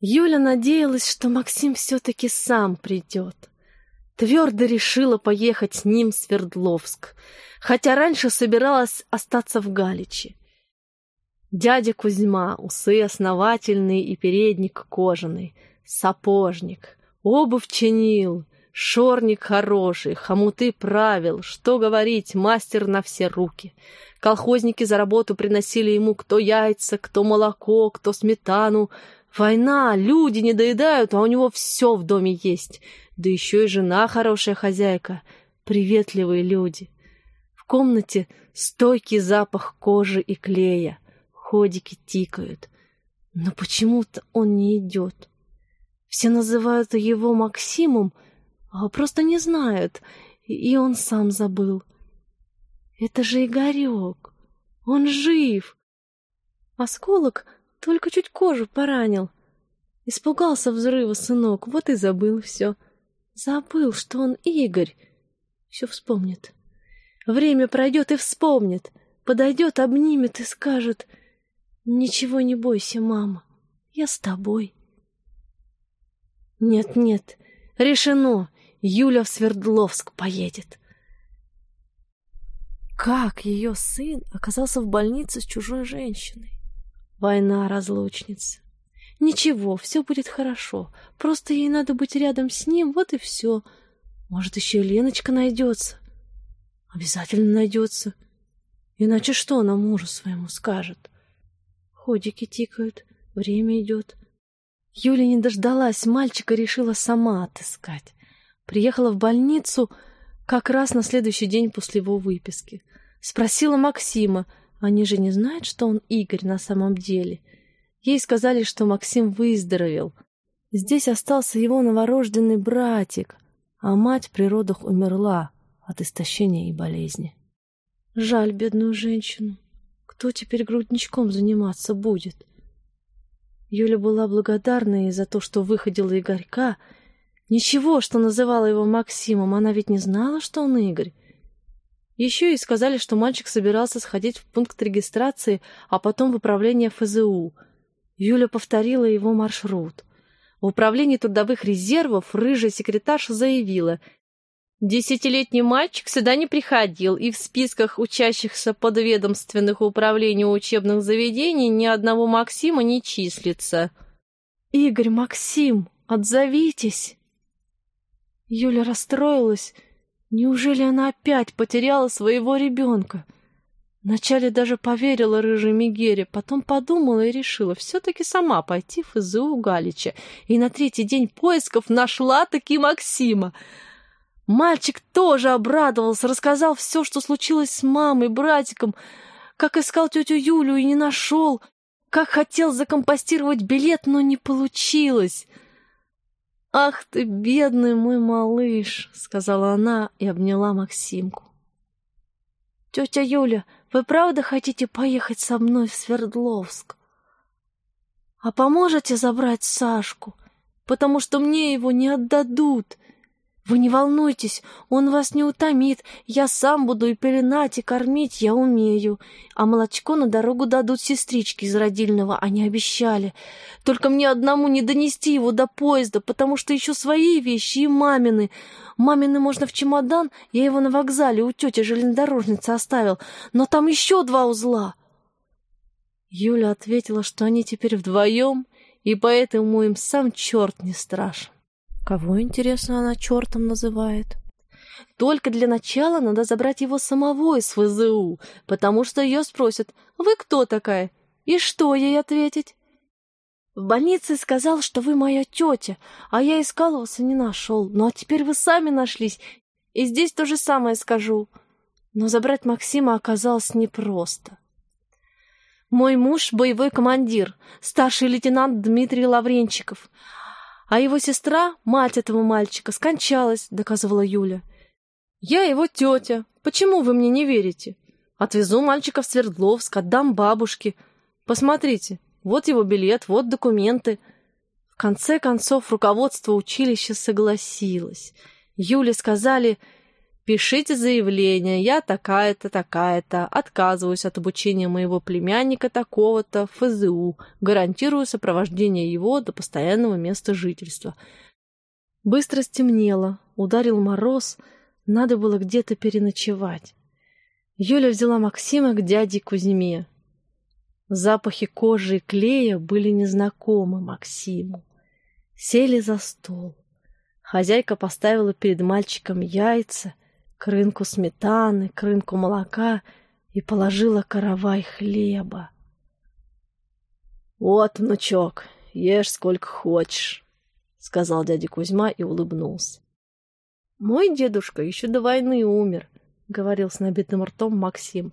Юля надеялась, что Максим все-таки сам придет. Твердо решила поехать с ним в Свердловск, хотя раньше собиралась остаться в Галиче. Дядя Кузьма, усы основательные и передник кожаный, сапожник, обувь чинил, шорник хороший, хомуты правил, что говорить, мастер на все руки. Колхозники за работу приносили ему кто яйца, кто молоко, кто сметану. Война, люди не доедают, а у него все в доме есть. Да еще и жена хорошая хозяйка, приветливые люди. В комнате стойкий запах кожи и клея, ходики тикают. Но почему-то он не идет. Все называют его Максимом, а просто не знают, и он сам забыл. Это же Игорек, он жив. Осколок только чуть кожу поранил. Испугался взрыва, сынок, вот и забыл все. Забыл, что он Игорь. Все вспомнит. Время пройдет и вспомнит. Подойдет, обнимет и скажет, «Ничего не бойся, мама, я с тобой». Нет-нет, решено, Юля в Свердловск поедет. Как ее сын оказался в больнице с чужой женщиной? Война разлучница. Ничего, все будет хорошо. Просто ей надо быть рядом с ним, вот и все. Может, еще Леночка найдется. Обязательно найдется. Иначе что она мужу своему скажет? Ходики тикают, время идет. Юля не дождалась мальчика, решила сама отыскать. Приехала в больницу как раз на следующий день после его выписки. Спросила Максима, они же не знают, что он Игорь на самом деле — Ей сказали, что Максим выздоровел. Здесь остался его новорожденный братик, а мать при родах умерла от истощения и болезни. Жаль бедную женщину. Кто теперь грудничком заниматься будет? Юля была благодарна ей за то, что выходила Игорька. Ничего, что называла его Максимом, она ведь не знала, что он Игорь. Еще и сказали, что мальчик собирался сходить в пункт регистрации, а потом в управление ФЗУ — Юля повторила его маршрут. В управлении трудовых резервов рыжая секретарша заявила, Десятилетний мальчик сюда не приходил, и в списках учащихся подведомственных управлений учебных заведений ни одного Максима не числится. «Игорь, Максим, отзовитесь!» Юля расстроилась. Неужели она опять потеряла своего ребенка? Вначале даже поверила рыжей Мегере, потом подумала и решила все-таки сама пойти в ФЗУ Галича. И на третий день поисков нашла таки Максима. Мальчик тоже обрадовался, рассказал все, что случилось с мамой, братиком, как искал тетю Юлю и не нашел, как хотел закомпостировать билет, но не получилось. «Ах ты, бедный мой малыш!» — сказала она и обняла Максимку. «Тетя Юля, вы правда хотите поехать со мной в Свердловск? А поможете забрать Сашку? Потому что мне его не отдадут. Вы не волнуйтесь, он вас не утомит. Я сам буду и пеленать, и кормить я умею. А молочко на дорогу дадут сестрички из родильного, они обещали. Только мне одному не донести его до поезда, потому что еще свои вещи и мамины. Мамины можно в чемодан, я его на вокзале у тети железнодорожницы оставил, но там еще два узла. Юля ответила, что они теперь вдвоем, и поэтому им сам черт не страшен. Кого, интересно, она чертом называет? Только для начала надо забрать его самого из ФЗУ, потому что ее спросят «Вы кто такая?» И что ей ответить? В больнице сказал, что вы моя тетя, а я искал вас и не нашел. Ну а теперь вы сами нашлись, и здесь то же самое скажу. Но забрать Максима оказалось непросто. Мой муж — боевой командир, старший лейтенант Дмитрий Лавренчиков — а его сестра, мать этого мальчика, скончалась, доказывала Юля. Я его тетя. Почему вы мне не верите? Отвезу мальчика в Свердловск, отдам бабушке. Посмотрите, вот его билет, вот документы. В конце концов руководство училища согласилось. Юле сказали, Пишите заявление, я такая-то, такая-то, отказываюсь от обучения моего племянника такого-то в ФЗУ, гарантирую сопровождение его до постоянного места жительства. Быстро стемнело, ударил мороз, надо было где-то переночевать. Юля взяла Максима к дяде Кузьме. Запахи кожи и клея были незнакомы Максиму. Сели за стол. Хозяйка поставила перед мальчиком яйца — к рынку сметаны, к рынку молока и положила каравай хлеба. «Вот, внучок, ешь сколько хочешь», — сказал дядя Кузьма и улыбнулся. «Мой дедушка еще до войны умер», — говорил с набитым ртом Максим.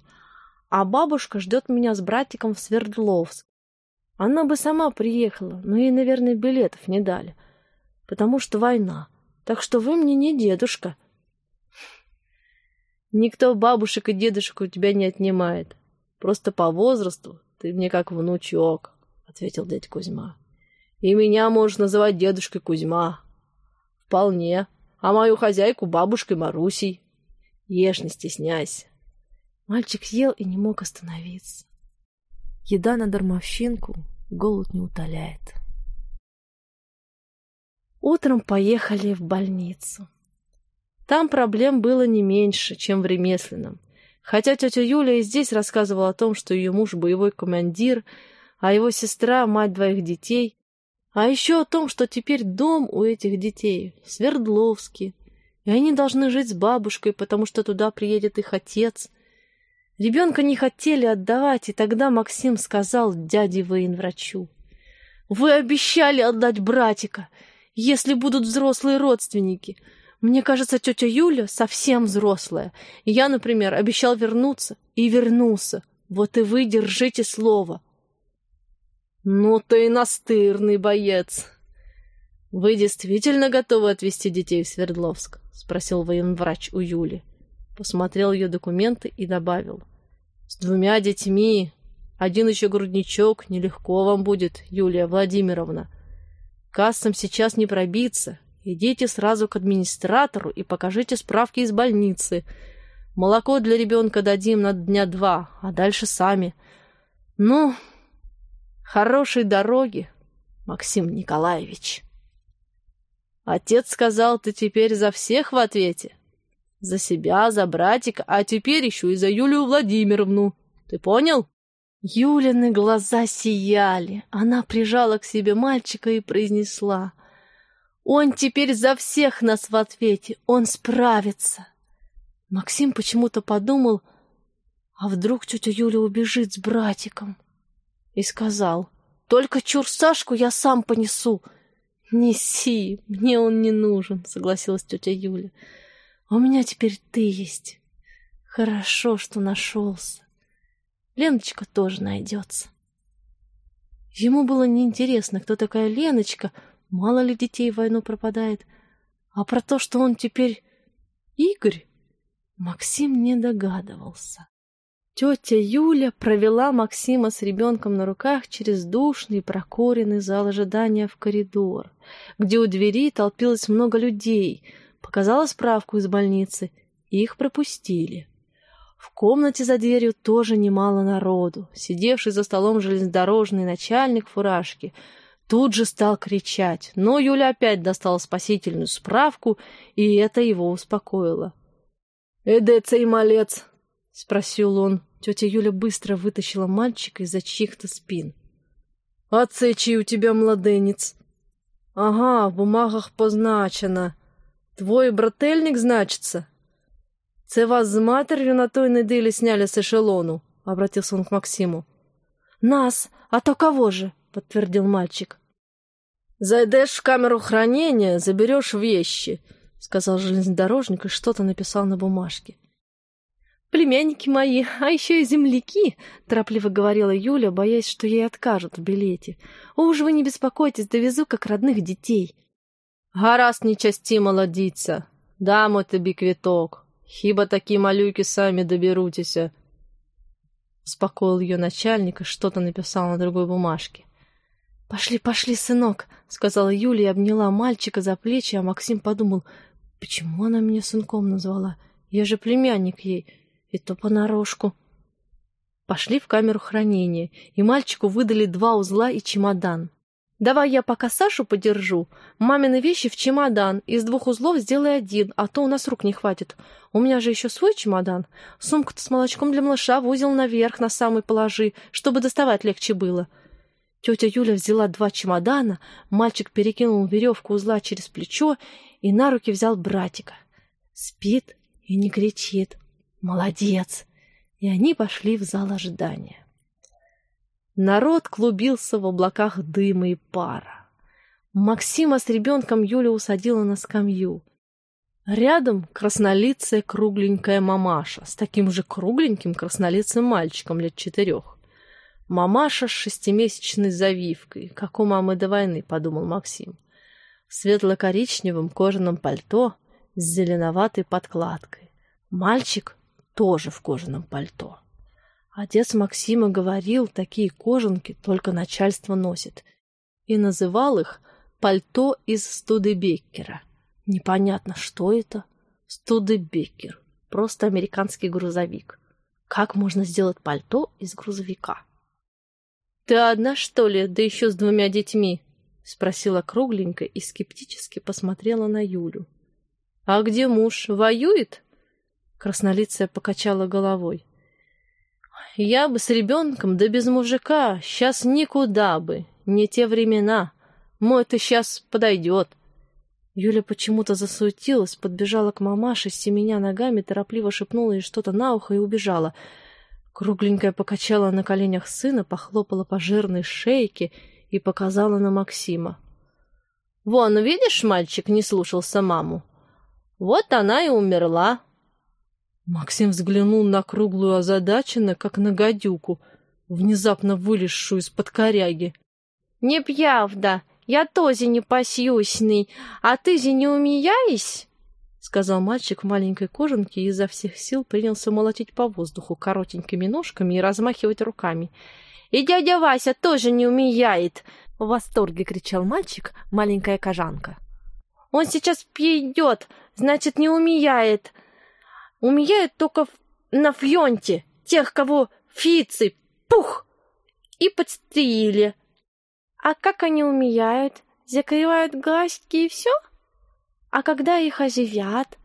«А бабушка ждет меня с братиком в Свердловск. Она бы сама приехала, но ей, наверное, билетов не дали, потому что война. Так что вы мне не дедушка, Никто бабушек и дедушек у тебя не отнимает. Просто по возрасту ты мне как внучок, — ответил дядь Кузьма. И меня можешь называть дедушкой Кузьма. Вполне. А мою хозяйку бабушкой Марусей. Ешь, не стесняйся. Мальчик ел и не мог остановиться. Еда на дармовщинку голод не утоляет. Утром поехали в больницу. Там проблем было не меньше, чем в ремесленном. Хотя тетя Юля и здесь рассказывала о том, что ее муж боевой командир, а его сестра — мать двоих детей, а еще о том, что теперь дом у этих детей в Свердловске, и они должны жить с бабушкой, потому что туда приедет их отец. Ребенка не хотели отдавать, и тогда Максим сказал дяде военврачу. «Вы обещали отдать братика, если будут взрослые родственники». Мне кажется, тетя Юля совсем взрослая. я, например, обещал вернуться и вернулся. Вот и вы держите слово. Ну ты и настырный боец. Вы действительно готовы отвезти детей в Свердловск? Спросил военврач у Юли. Посмотрел ее документы и добавил. С двумя детьми. Один еще грудничок. Нелегко вам будет, Юлия Владимировна. Кассам сейчас не пробиться. Идите сразу к администратору и покажите справки из больницы. Молоко для ребенка дадим на дня два, а дальше сами. Ну, хорошей дороги, Максим Николаевич. Отец сказал, ты теперь за всех в ответе. За себя, за братика, а теперь еще и за Юлию Владимировну. Ты понял? Юлины глаза сияли. Она прижала к себе мальчика и произнесла — он теперь за всех нас в ответе, он справится. Максим почему-то подумал, а вдруг тетя Юля убежит с братиком? И сказал, только чур Сашку я сам понесу. Неси, мне он не нужен, согласилась тетя Юля. У меня теперь ты есть. Хорошо, что нашелся. Леночка тоже найдется. Ему было неинтересно, кто такая Леночка, Мало ли детей в войну пропадает. А про то, что он теперь Игорь, Максим не догадывался. Тетя Юля провела Максима с ребенком на руках через душный прокуренный зал ожидания в коридор, где у двери толпилось много людей, показала справку из больницы, их пропустили. В комнате за дверью тоже немало народу. Сидевший за столом железнодорожный начальник фуражки — тут же стал кричать, но Юля опять достала спасительную справку, и это его успокоило. «Эде цей малец?» — спросил он. Тетя Юля быстро вытащила мальчика из-за чьих-то спин. «А чий у тебя младенец?» «Ага, в бумагах позначено. Твой брательник, значится?» «Це вас з матерью на той неделе сняли с эшелону?» — обратился он к Максиму. «Нас! А то кого же?» — подтвердил мальчик. «Зайдешь в камеру хранения, заберешь вещи», — сказал железнодорожник и что-то написал на бумажке. «Племянники мои, а еще и земляки», — торопливо говорила Юля, боясь, что ей откажут в билете. «О, уж вы не беспокойтесь, довезу как родных детей». «Гаразд нечасті молодіться, дамо тобі квиток, хіба такі малюки сами доберутися», — успокоил ее начальник и что-то написал на другой бумажке. «Пошли, пошли, сынок», — сказала Юля и обняла мальчика за плечи, а Максим подумал, почему она меня сынком назвала, Я же племянник ей, и то понарошку. Пошли в камеру хранения, и мальчику выдали два узла и чемодан. «Давай я пока Сашу подержу. Мамины вещи в чемодан. Из двух узлов сделай один, а то у нас рук не хватит. У меня же еще свой чемодан. Сумку-то с молочком для малыша в узел наверх на самый положи, чтобы доставать легче было». Тетя Юля взяла два чемодана, мальчик перекинул веревку узла через плечо и на руки взял братика. Спит и не кричит. Молодец! И они пошли в зал ожидания. Народ клубился в облаках дыма и пара. Максима с ребенком Юля усадила на скамью. Рядом краснолицая кругленькая мамаша с таким же кругленьким краснолицым мальчиком лет четырех. Мамаша с шестимесячной завивкой, как у мамы до войны, подумал Максим. В светло-коричневом кожаном пальто с зеленоватой подкладкой. Мальчик тоже в кожаном пальто. Отец Максима говорил, такие кожанки только начальство носит. И называл их пальто из Студебеккера. Непонятно, что это. Студебеккер. Просто американский грузовик. Как можно сделать пальто из грузовика? «Ты одна, что ли, да еще с двумя детьми?» — спросила кругленько и скептически посмотрела на Юлю. «А где муж? Воюет?» Краснолицая покачала головой. Я бы с ребенком, да без мужика, сейчас никуда бы, не те времена. Мой-то сейчас подойдет. Юля почему-то засуетилась, подбежала к мамаше, семеня ногами, торопливо шепнула ей что-то на ухо и убежала. Кругленькая покачала на коленях сына, похлопала по жирной шейке и показала на Максима. «Вон, видишь, мальчик не слушался маму. Вот она и умерла, Максим взглянул на круглую озадаченно, как на гадюку, внезапно вылезшую из-под коряги. «Не пьявда, я тоже не посьюсный, а ты же не умеясь?» — сказал мальчик в маленькой кожанке и изо всех сил принялся молотить по воздуху коротенькими ножками и размахивать руками. «И дядя Вася тоже не умеет!» — в восторге кричал мальчик, маленькая кожанка. «Он сейчас пьет, значит, не умеет!» Умеют только на фьонте тех, кого фицы, пух, и подстрелили. А как они умеют? Закрывают глазки и все? А когда их оживят?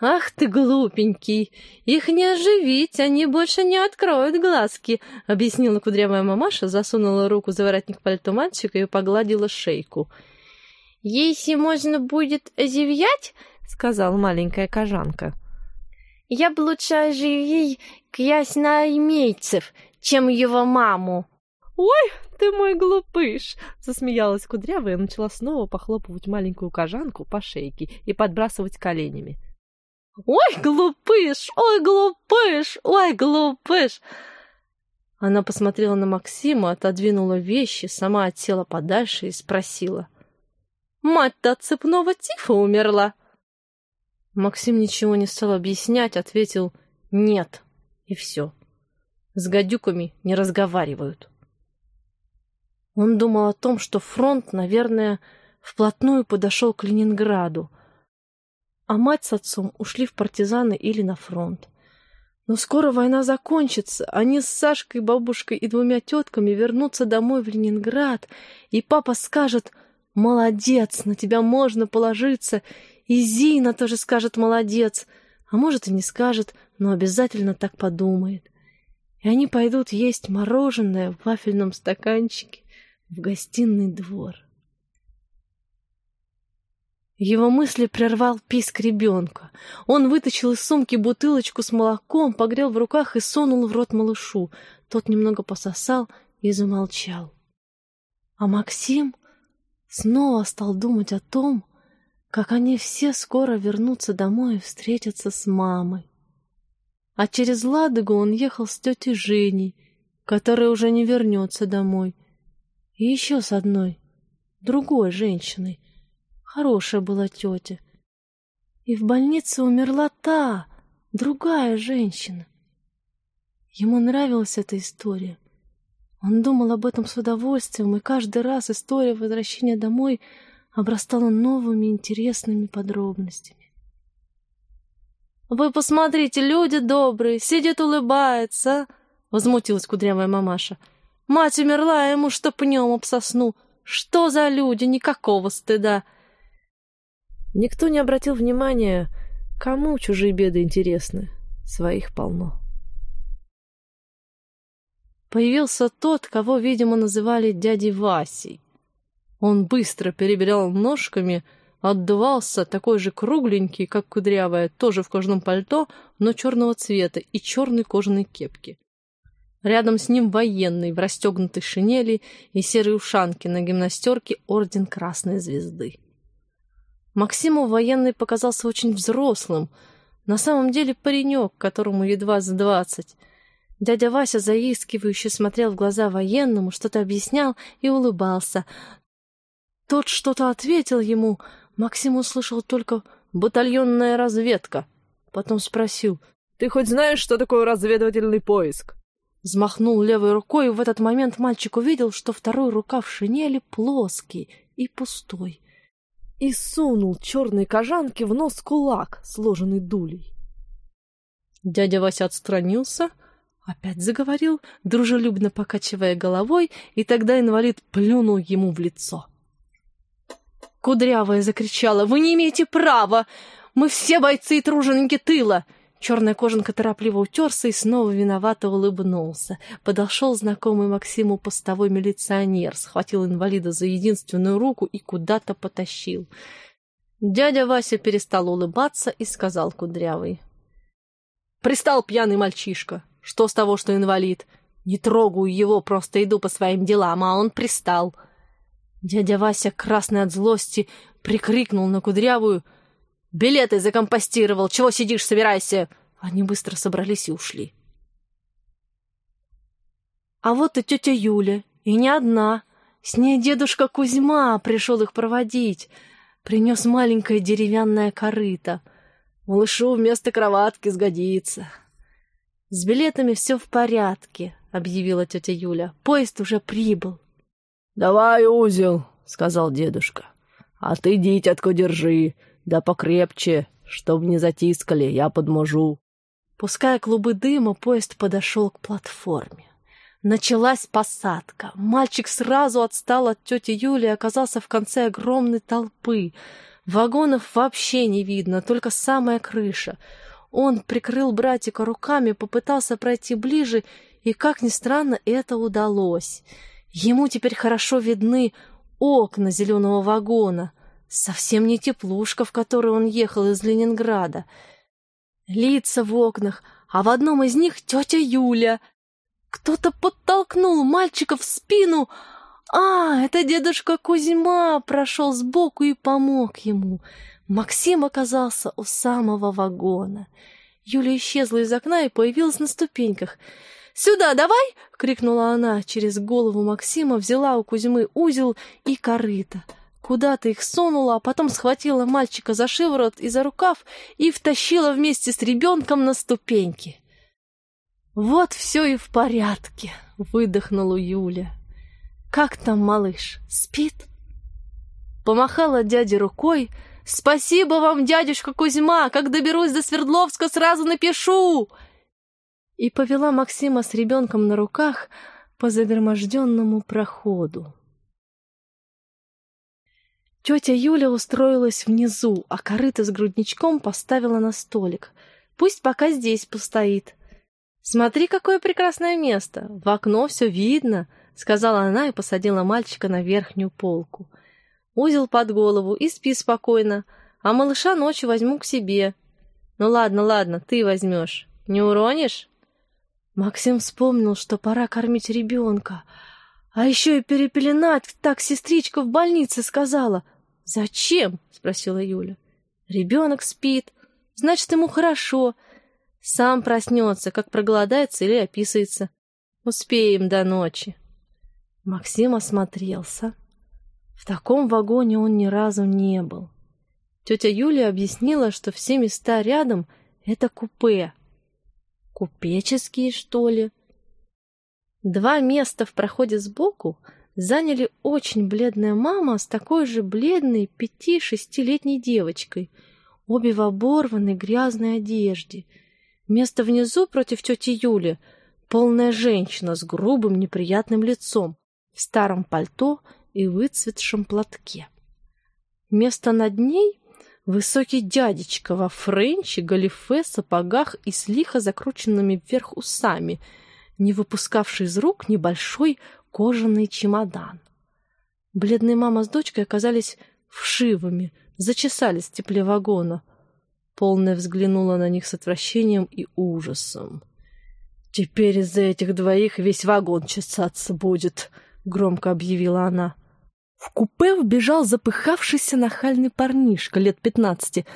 «Ах ты, глупенький! Их не оживить, они больше не откроют глазки!» — объяснила кудрявая мамаша, засунула руку за воротник пальто мальчика и погладила шейку. «Если можно будет оживять, — сказала маленькая кожанка, я бы лучше оживей князь Наимейцев, чем его маму. «Ой, ты мой глупыш!» — засмеялась кудрявая и начала снова похлопывать маленькую кожанку по шейке и подбрасывать коленями. «Ой, глупыш! Ой, глупыш! Ой, глупыш!» Она посмотрела на Максима, отодвинула вещи, сама отсела подальше и спросила. «Мать-то от цепного тифа умерла!» Максим ничего не стал объяснять, ответил «нет» и все. С гадюками не разговаривают. Он думал о том, что фронт, наверное, вплотную подошел к Ленинграду, а мать с отцом ушли в партизаны или на фронт. Но скоро война закончится, они с Сашкой, бабушкой и двумя тетками вернутся домой в Ленинград, и папа скажет «Молодец, на тебя можно положиться», и Зина тоже скажет «молодец», а может и не скажет, но обязательно так подумает. И они пойдут есть мороженое в вафельном стаканчике в гостиный двор. Его мысли прервал писк ребенка. Он вытащил из сумки бутылочку с молоком, погрел в руках и сунул в рот малышу. Тот немного пососал и замолчал. А Максим снова стал думать о том, как они все скоро вернутся домой и встретятся с мамой. А через Ладогу он ехал с тетей Женей, которая уже не вернется домой, и еще с одной, другой женщиной. Хорошая была тетя. И в больнице умерла та, другая женщина. Ему нравилась эта история. Он думал об этом с удовольствием, и каждый раз история возвращения домой — обрастала новыми интересными подробностями. Вы посмотрите, люди добрые, сидит, улыбается, — возмутилась кудрявая мамаша. Мать умерла, а ему что пнем об сосну. Что за люди, никакого стыда. Никто не обратил внимания, кому чужие беды интересны. Своих полно. Появился тот, кого, видимо, называли дядей Васей. Он быстро перебирал ножками, отдувался, такой же кругленький, как кудрявая, тоже в кожаном пальто, но черного цвета и черной кожаной кепки. Рядом с ним военный в расстегнутой шинели и серой ушанке на гимнастерке орден Красной Звезды. Максиму военный показался очень взрослым, на самом деле паренек, которому едва за двадцать. Дядя Вася заискивающе смотрел в глаза военному, что-то объяснял и улыбался, тот что-то ответил ему. Максим услышал только «батальонная разведка». Потом спросил «Ты хоть знаешь, что такое разведывательный поиск?» Взмахнул левой рукой, и в этот момент мальчик увидел, что второй рукав шинели плоский и пустой. И сунул черной кожанке в нос кулак, сложенный дулей. Дядя Вася отстранился, опять заговорил, дружелюбно покачивая головой, и тогда инвалид плюнул ему в лицо. — Кудрявая закричала. «Вы не имеете права! Мы все бойцы и труженики тыла!» Черная кожанка торопливо утерся и снова виновато улыбнулся. Подошел знакомый Максиму постовой милиционер, схватил инвалида за единственную руку и куда-то потащил. Дядя Вася перестал улыбаться и сказал Кудрявый. «Пристал пьяный мальчишка. Что с того, что инвалид? Не трогаю его, просто иду по своим делам, а он пристал». Дядя Вася, красный от злости, прикрикнул на Кудрявую. «Билеты закомпостировал! Чего сидишь, собирайся!» Они быстро собрались и ушли. А вот и тетя Юля, и не одна. С ней дедушка Кузьма пришел их проводить. Принес маленькое деревянное корыто. Малышу вместо кроватки сгодится. «С билетами все в порядке», — объявила тетя Юля. «Поезд уже прибыл». «Давай узел», — сказал дедушка. «А ты, дитятко, держи, да покрепче, чтоб не затискали, я подможу». Пуская клубы дыма, поезд подошел к платформе. Началась посадка. Мальчик сразу отстал от тети Юли и оказался в конце огромной толпы. Вагонов вообще не видно, только самая крыша. Он прикрыл братика руками, попытался пройти ближе, и, как ни странно, это удалось. Ему теперь хорошо видны окна зеленого вагона. Совсем не теплушка, в которой он ехал из Ленинграда. Лица в окнах, а в одном из них тетя Юля. Кто-то подтолкнул мальчика в спину. А, это дедушка Кузьма прошел сбоку и помог ему. Максим оказался у самого вагона. Юля исчезла из окна и появилась на ступеньках — «Сюда давай!» — крикнула она. Через голову Максима взяла у Кузьмы узел и корыто. Куда-то их сунула, а потом схватила мальчика за шиворот и за рукав и втащила вместе с ребенком на ступеньки. «Вот все и в порядке», — выдохнула Юля. «Как там малыш? Спит?» Помахала дяде рукой. «Спасибо вам, дядюшка Кузьма! Как доберусь до Свердловска, сразу напишу!» и повела Максима с ребенком на руках по загроможденному проходу. Тетя Юля устроилась внизу, а корыто с грудничком поставила на столик. Пусть пока здесь постоит. «Смотри, какое прекрасное место! В окно все видно!» — сказала она и посадила мальчика на верхнюю полку. «Узел под голову и спи спокойно, а малыша ночью возьму к себе. Ну ладно, ладно, ты возьмешь. Не уронишь?» Максим вспомнил, что пора кормить ребенка. А еще и перепеленать, так сестричка в больнице сказала. «Зачем?» — спросила Юля. «Ребенок спит. Значит, ему хорошо. Сам проснется, как проголодается или описывается. Успеем до ночи». Максим осмотрелся. В таком вагоне он ни разу не был. Тетя Юля объяснила, что все места рядом — это купе — Купеческие, что ли? Два места в проходе сбоку заняли очень бледная мама с такой же бледной пяти-шестилетней девочкой. Обе в оборванной грязной одежде. Место внизу против тети Юли — полная женщина с грубым неприятным лицом, в старом пальто и выцветшем платке. Место над ней — высокий дядечка во френче, галифе, сапогах и с лихо закрученными вверх усами, не выпускавший из рук небольшой кожаный чемодан. Бледная мама с дочкой оказались вшивыми, зачесались в тепле вагона. Полная взглянула на них с отвращением и ужасом. «Теперь из-за этих двоих весь вагон чесаться будет», — громко объявила она. В купе вбежал запыхавшийся нахальный парнишка лет пятнадцати,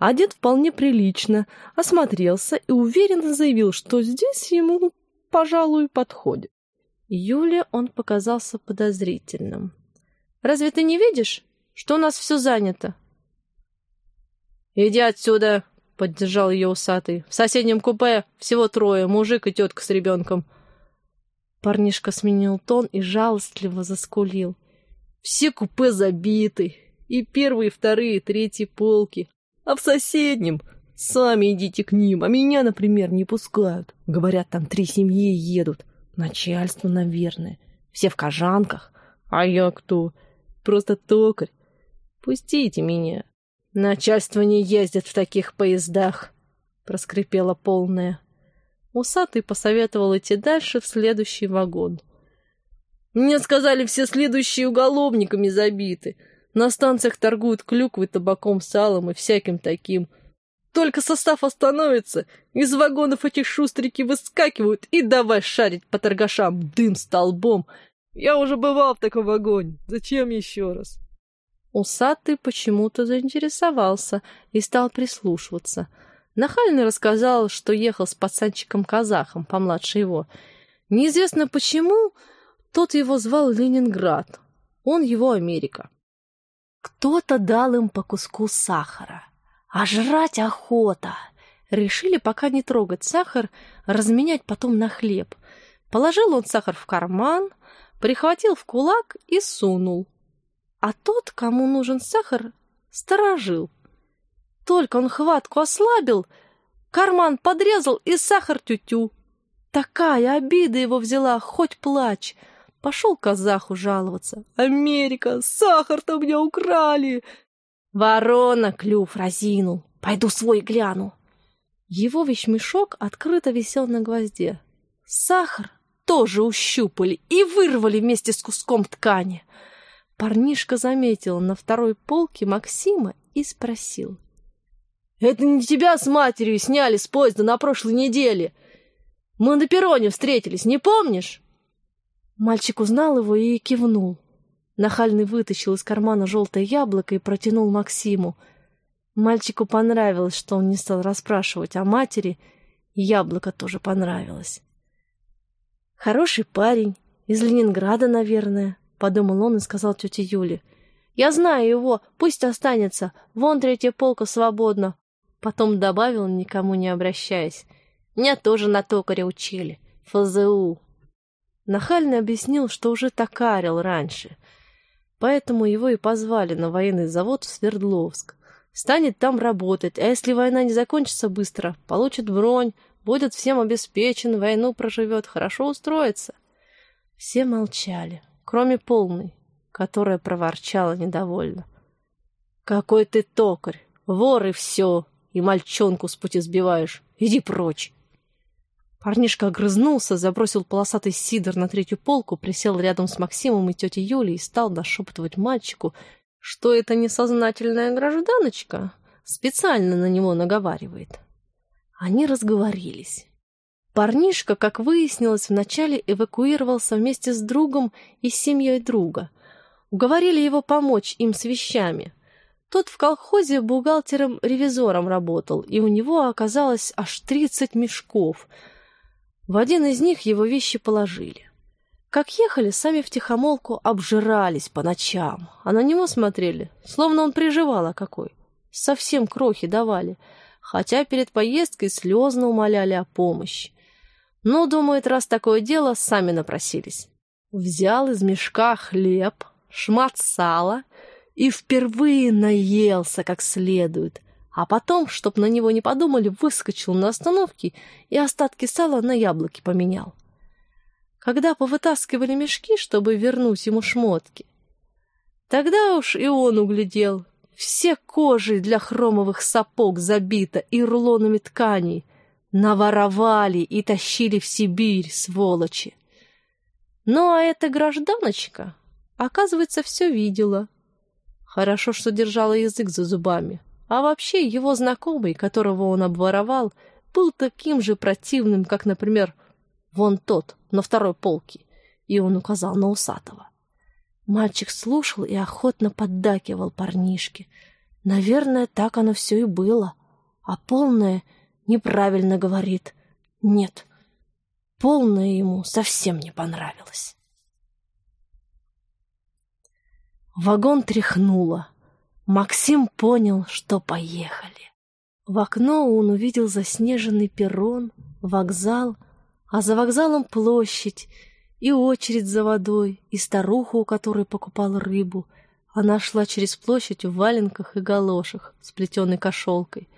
одет вполне прилично, осмотрелся и уверенно заявил, что здесь ему, пожалуй, подходит. Юле он показался подозрительным. Разве ты не видишь, что у нас все занято?» «Иди отсюда!» — поддержал ее усатый. «В соседнем купе всего трое, мужик и тетка с ребенком». Парнишка сменил тон и жалостливо заскулил. «Все купе забиты, и первые, вторые, третьи полки. А в соседнем сами идите к ним, а меня, например, не пускают. Говорят, там три семьи едут. Начальство, наверное. Все в кожанках. А я кто? Просто токарь. Пустите меня. Начальство не ездит в таких поездах, проскрипела полная. Усатый посоветовал идти дальше в следующий вагон. Мне сказали, все следующие уголовниками забиты. На станциях торгуют клюквой, табаком, салом и всяким таким. Только состав остановится, из вагонов эти шустрики выскакивают и давай шарить по торгашам дым столбом, я уже бывал в таком вагоне. Зачем еще раз? Усатый почему-то заинтересовался и стал прислушиваться. Нахальный рассказал, что ехал с пацанчиком-казахом, помладше его. Неизвестно почему, тот его звал Ленинград. Он его Америка. Кто-то дал им по куску сахара. А жрать охота. Решили пока не трогать сахар, разменять потом на хлеб. Положил он сахар в карман, прихватил в кулак и сунул. А тот, кому нужен сахар, сторожил. Только он хватку ослабил, карман подрезал и сахар тютю. Такая обида его взяла, хоть плачь. Пошел казаху жаловаться. «Америка, сахар-то мне украли!» Ворона клюв разинул. «Пойду свой гляну». Его вещмешок открыто висел на гвозде. Сахар тоже ущупали и вырвали вместе с куском ткани. Парнишка заметил на второй полке Максима и спросил. «Это не тебя с матерью сняли с поезда на прошлой неделе? Мы на перроне встретились, не помнишь?» Мальчик узнал его и кивнул. Нахальный вытащил из кармана желтое яблоко и протянул Максиму. Мальчику понравилось, что он не стал расспрашивать о матери, и яблоко тоже понравилось. «Хороший парень, из Ленинграда, наверное», — подумал он и сказал тете Юле. «Я знаю его, пусть останется, вон третья полка свободна». Потом добавил, никому не обращаясь. «Меня тоже на токаря учили, ФЗУ». Нахально объяснил, что уже токарил раньше, поэтому его и позвали на военный завод в Свердловск. Станет там работать, а если война не закончится быстро, получит бронь, будет всем обеспечен, войну проживет, хорошо устроится. Все молчали, кроме полной, которая проворчала недовольно. «Какой ты токарь! Вор и все! И мальчонку с пути сбиваешь! Иди прочь!» Парнишка огрызнулся, забросил полосатый сидор на третью полку, присел рядом с Максимом и тетей Юлей и стал нашептывать мальчику, что это несознательная гражданочка специально на него наговаривает. Они разговорились. Парнишка, как выяснилось, вначале эвакуировался вместе с другом и семьей друга. Уговорили его помочь им с вещами. Тот в колхозе бухгалтером-ревизором работал, и у него оказалось аж тридцать мешков. В один из них его вещи положили. Как ехали, сами втихомолку обжирались по ночам, а на него смотрели, словно он приживал, а какой. Совсем крохи давали — хотя перед поездкой слезно умоляли о помощи. Ну, думает, раз такое дело, сами напросились. Взял из мешка хлеб, шмат сала и впервые наелся как следует, а потом, чтоб на него не подумали, выскочил на остановке и остатки сала на яблоки поменял. Когда повытаскивали мешки, чтобы вернуть ему шмотки, тогда уж и он углядел. Все кожей для хромовых сапог забито и рулонами тканей. Наворовали и тащили в Сибирь, сволочи. Ну, а эта гражданочка, оказывается, все видела. Хорошо, что держала язык за зубами. А вообще его знакомый, которого он обворовал, был таким же противным, как, например, вон тот, на второй полке, и он указал на усатого. Мальчик слушал и охотно поддакивал парнишке. Наверное, так оно все и было. А полное неправильно говорит. Нет, полное ему совсем не понравилось. Вагон тряхнуло. Максим понял, что поехали. В окно он увидел заснеженный перрон, вокзал, а за вокзалом площадь и очередь за водой, и старуху, у которой покупал рыбу. Она шла через площадь в валенках и галошах с плетеной кошелкой.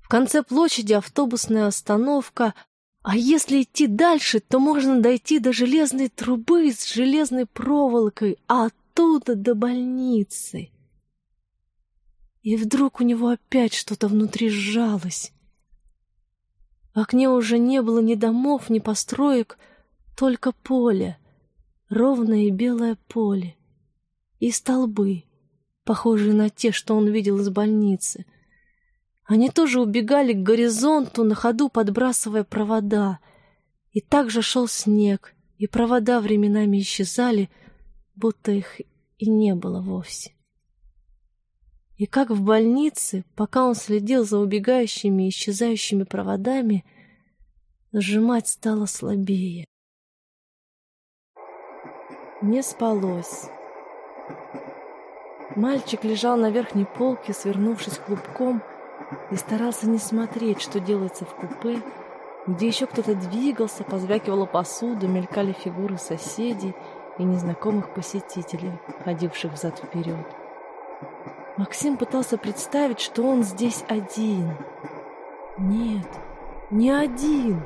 В конце площади автобусная остановка, а если идти дальше, то можно дойти до железной трубы с железной проволокой, а оттуда до больницы. И вдруг у него опять что-то внутри сжалось. В окне уже не было ни домов, ни построек, только поле, ровное и белое поле, и столбы, похожие на те, что он видел из больницы. Они тоже убегали к горизонту, на ходу подбрасывая провода. И также шел снег, и провода временами исчезали, будто их и не было вовсе. И как в больнице, пока он следил за убегающими и исчезающими проводами, сжимать стало слабее. Не спалось. Мальчик лежал на верхней полке, свернувшись клубком, и старался не смотреть, что делается в купе, где еще кто-то двигался, позвякивала посуда, мелькали фигуры соседей и незнакомых посетителей, ходивших взад-вперед. Максим пытался представить, что он здесь один. Нет, не один.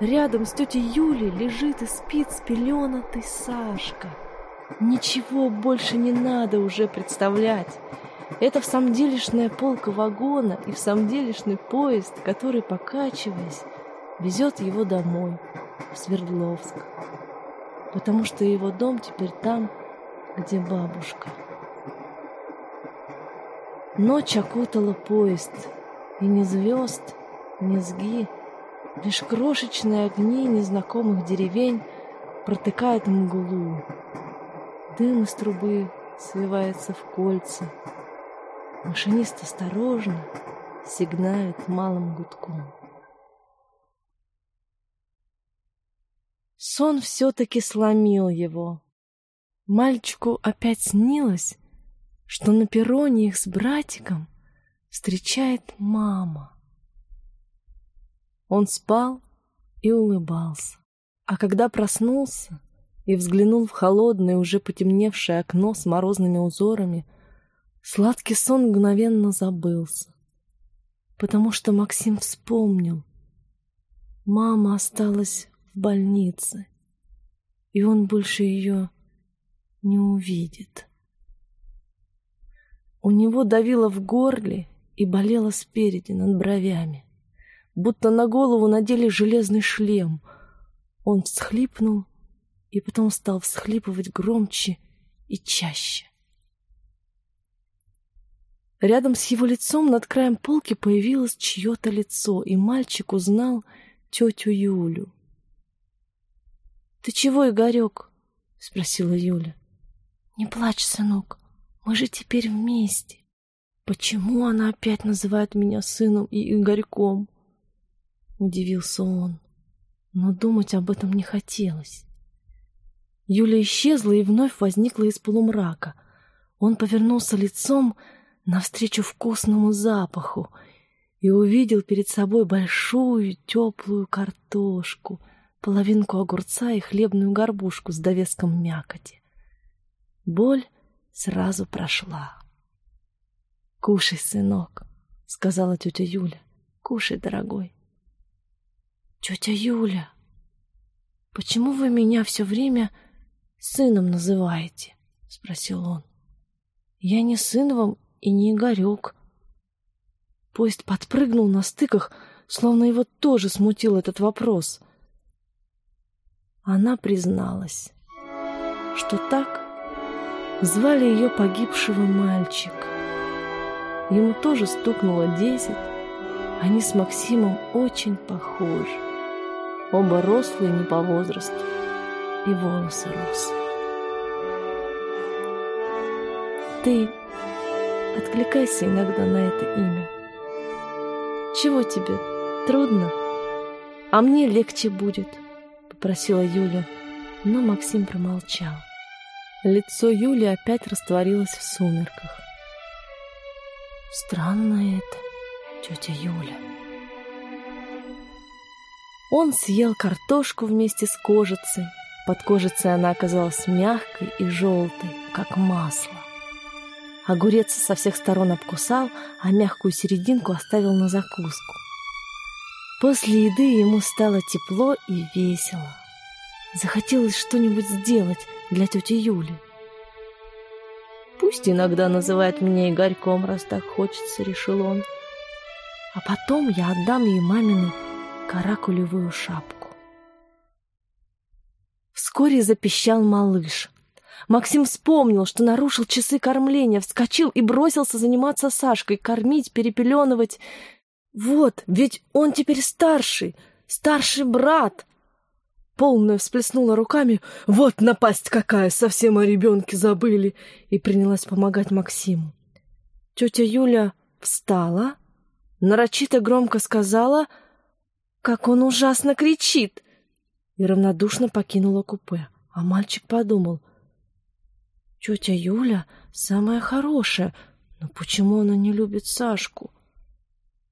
Рядом с тетей Юлей лежит и спит спеленатый Сашка. Ничего больше не надо уже представлять. Это в самделишная полка вагона и в самделишный поезд, который, покачиваясь, везет его домой, в Свердловск. Потому что его дом теперь там, где бабушка. Ночь окутала поезд, и ни звезд, ни сги, лишь крошечные огни незнакомых деревень протыкают мглу. Дым из трубы свивается в кольца. Машинист осторожно сигнает малым гудком. Сон все-таки сломил его. Мальчику опять снилось, что на перроне их с братиком встречает мама. Он спал и улыбался. А когда проснулся и взглянул в холодное, уже потемневшее окно с морозными узорами, сладкий сон мгновенно забылся, потому что Максим вспомнил. Мама осталась в больнице, и он больше ее не увидит. У него давило в горле и болело спереди, над бровями. Будто на голову надели железный шлем. Он всхлипнул и потом стал всхлипывать громче и чаще. Рядом с его лицом над краем полки появилось чье-то лицо, и мальчик узнал тетю Юлю. — Ты чего, Игорек? — спросила Юля. — Не плачь, сынок. Мы же теперь вместе. Почему она опять называет меня сыном и Игорьком? Удивился он, но думать об этом не хотелось. Юля исчезла и вновь возникла из полумрака. Он повернулся лицом навстречу вкусному запаху и увидел перед собой большую теплую картошку, половинку огурца и хлебную горбушку с довеском мякоти. Боль сразу прошла. «Кушай, сынок», — сказала тетя Юля. Кушай, дорогой. Тетя Юля, почему вы меня все время сыном называете? Спросил он. Я не сын вам и не Игорек. Поезд подпрыгнул на стыках, словно его тоже смутил этот вопрос. Она призналась, что так звали ее погибшего мальчика. Ему тоже стукнуло десять. Они с Максимом очень похожи. Оба рослые не по возрасту. И волосы русые. Ты откликайся иногда на это имя. Чего тебе? Трудно? А мне легче будет, попросила Юля, но Максим промолчал. Лицо Юли опять растворилось в сумерках. Странно это, тетя Юля. Он съел картошку вместе с кожицей. Под кожицей она оказалась мягкой и желтой, как масло. Огурец со всех сторон обкусал, а мягкую серединку оставил на закуску. После еды ему стало тепло и весело. Захотелось что-нибудь сделать для тети Юли. Пусть иногда называет меня Игорьком, раз так хочется, решил он. А потом я отдам ей мамину каракулевую шапку. Вскоре запищал малыш. Максим вспомнил, что нарушил часы кормления, вскочил и бросился заниматься Сашкой, кормить, перепеленывать. Вот, ведь он теперь старший, старший брат. Полная всплеснула руками. «Вот напасть какая! Совсем о ребенке забыли!» И принялась помогать Максиму. Тетя Юля встала, нарочито громко сказала, как он ужасно кричит, и равнодушно покинула купе. А мальчик подумал, тетя Юля самая хорошая, но почему она не любит Сашку?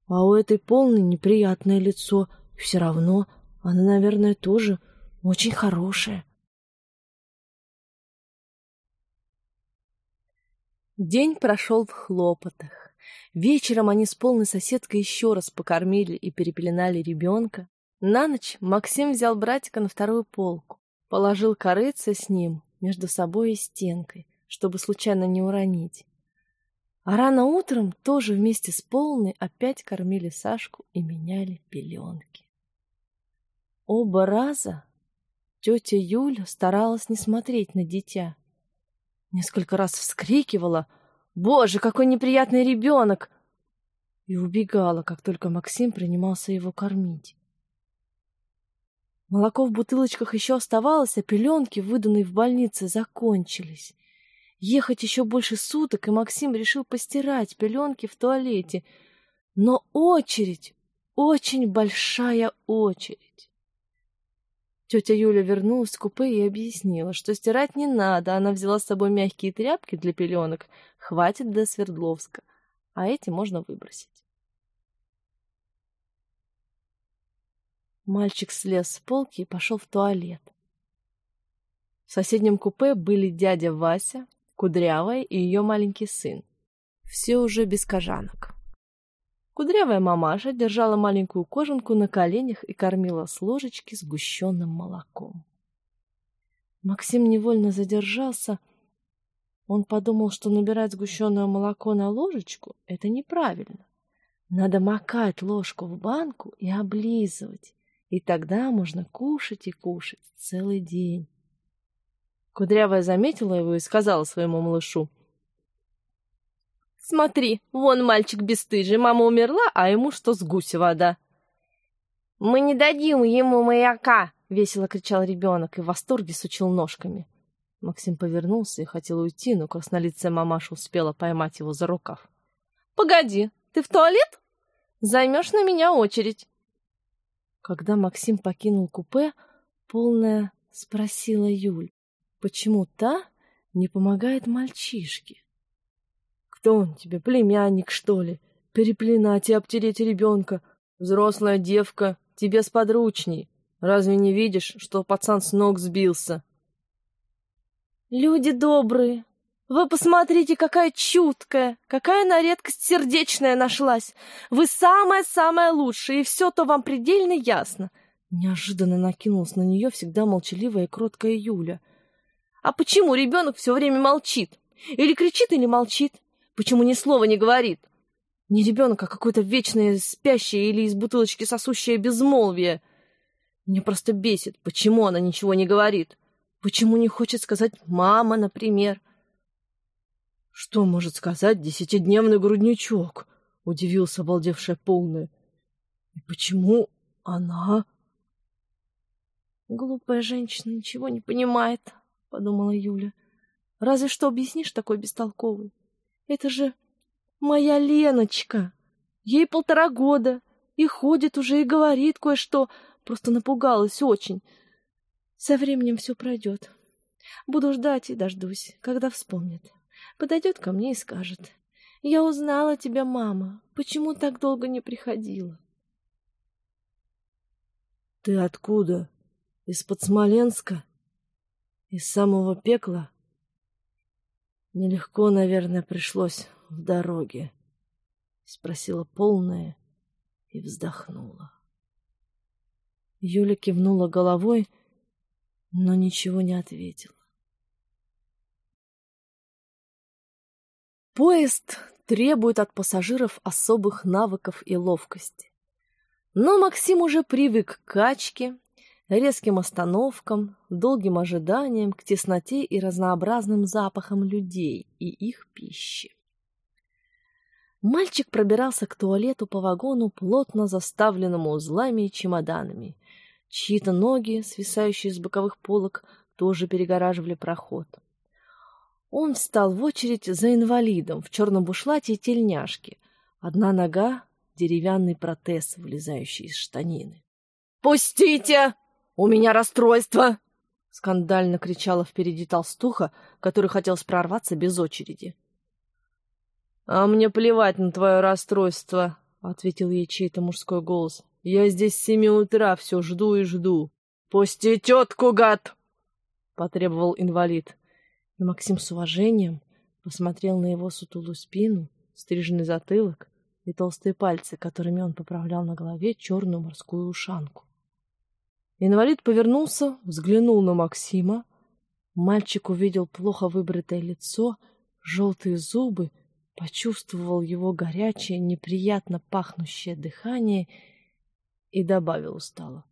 А у этой полной неприятное лицо, все равно она, наверное, тоже очень хорошая. День прошел в хлопотах. Вечером они с полной соседкой еще раз покормили и перепеленали ребенка. На ночь Максим взял братика на вторую полку, положил корыца с ним между собой и стенкой, чтобы случайно не уронить. А рано утром тоже вместе с полной опять кормили Сашку и меняли пеленки. Оба раза Тетя Юля старалась не смотреть на дитя. Несколько раз вскрикивала «Боже, какой неприятный ребенок!» и убегала, как только Максим принимался его кормить. Молоко в бутылочках еще оставалось, а пеленки, выданные в больнице, закончились. Ехать еще больше суток, и Максим решил постирать пеленки в туалете. Но очередь, очень большая очередь. Тетя Юля вернулась в купе и объяснила, что стирать не надо, она взяла с собой мягкие тряпки для пеленок, хватит до Свердловска, а эти можно выбросить. Мальчик слез с полки и пошел в туалет. В соседнем купе были дядя Вася, Кудрявая и ее маленький сын. Все уже без кожанок. Кудрявая мамаша держала маленькую кожанку на коленях и кормила с ложечки сгущенным молоком. Максим невольно задержался. Он подумал, что набирать сгущенное молоко на ложечку — это неправильно. Надо макать ложку в банку и облизывать, и тогда можно кушать и кушать целый день. Кудрявая заметила его и сказала своему малышу — Смотри, вон мальчик бесстыжий, мама умерла, а ему что с гуся вода. Мы не дадим ему маяка, весело кричал ребенок и в восторге сучил ножками. Максим повернулся и хотел уйти, но краснолицая мамаша успела поймать его за рукав. Погоди, ты в туалет? Займешь на меня очередь. Когда Максим покинул купе, полная спросила Юль, почему та не помогает мальчишке. Кто он тебе, племянник, что ли? Переплинать и обтереть ребенка. Взрослая девка, тебе сподручней. Разве не видишь, что пацан с ног сбился? Люди добрые, Вы посмотрите, какая чуткая, какая на редкость сердечная нашлась. Вы самая-самая лучшая, и все то вам предельно ясно. Неожиданно накинулась на нее всегда молчаливая и кроткая Юля. А почему ребенок все время молчит? Или кричит, или молчит? Почему ни слова не говорит? Не ребенок, а какое-то вечное спящее или из бутылочки сосущее безмолвие. Мне просто бесит, почему она ничего не говорит. Почему не хочет сказать «мама», например? — что может сказать десятидневный грудничок? Удивился обалдевшая полная. И почему она... Глупая женщина ничего не понимает, подумала Юля. Разве что объяснишь такой бестолковый. Это же моя Леночка. Ей полтора года. И ходит уже, и говорит кое-что. Просто напугалась очень. Со временем все пройдет. Буду ждать и дождусь, когда вспомнит подойдет ко мне и скажет. «Я узнала тебя, мама. Почему так долго не приходила?» «Ты откуда? Из-под Смоленска? Из самого пекла?» «Нелегко, наверное, пришлось в дороге», — спросила полная и вздохнула. Юля кивнула головой, но ничего не ответила. Поезд требует от пассажиров особых навыков и ловкости. Но Максим уже привык к качке, резким остановкам, долгим ожиданиям, к тесноте и разнообразным запахам людей и их пищи. Мальчик пробирался к туалету по вагону, плотно заставленному узлами и чемоданами. Чьи-то ноги, свисающие с боковых полок, тоже перегораживали проход. Он встал в очередь за инвалидом в черном бушлате и тельняшке. Одна нога — деревянный протез, вылезающий из штанины. «Пустите! У меня расстройство!» Скандально кричала впереди толстуха, который хотел прорваться без очереди. «А мне плевать на твое расстройство», — ответил ей чей-то мужской голос. «Я здесь с семи утра все жду и жду». «Пусти тетку, гад!» — потребовал инвалид. И Максим с уважением посмотрел на его сутулую спину, стриженный затылок и толстые пальцы, которыми он поправлял на голове черную морскую ушанку. Инвалид повернулся, взглянул на Максима. Мальчик увидел плохо выбритое лицо, желтые зубы, почувствовал его горячее, неприятно пахнущее дыхание и добавил устало.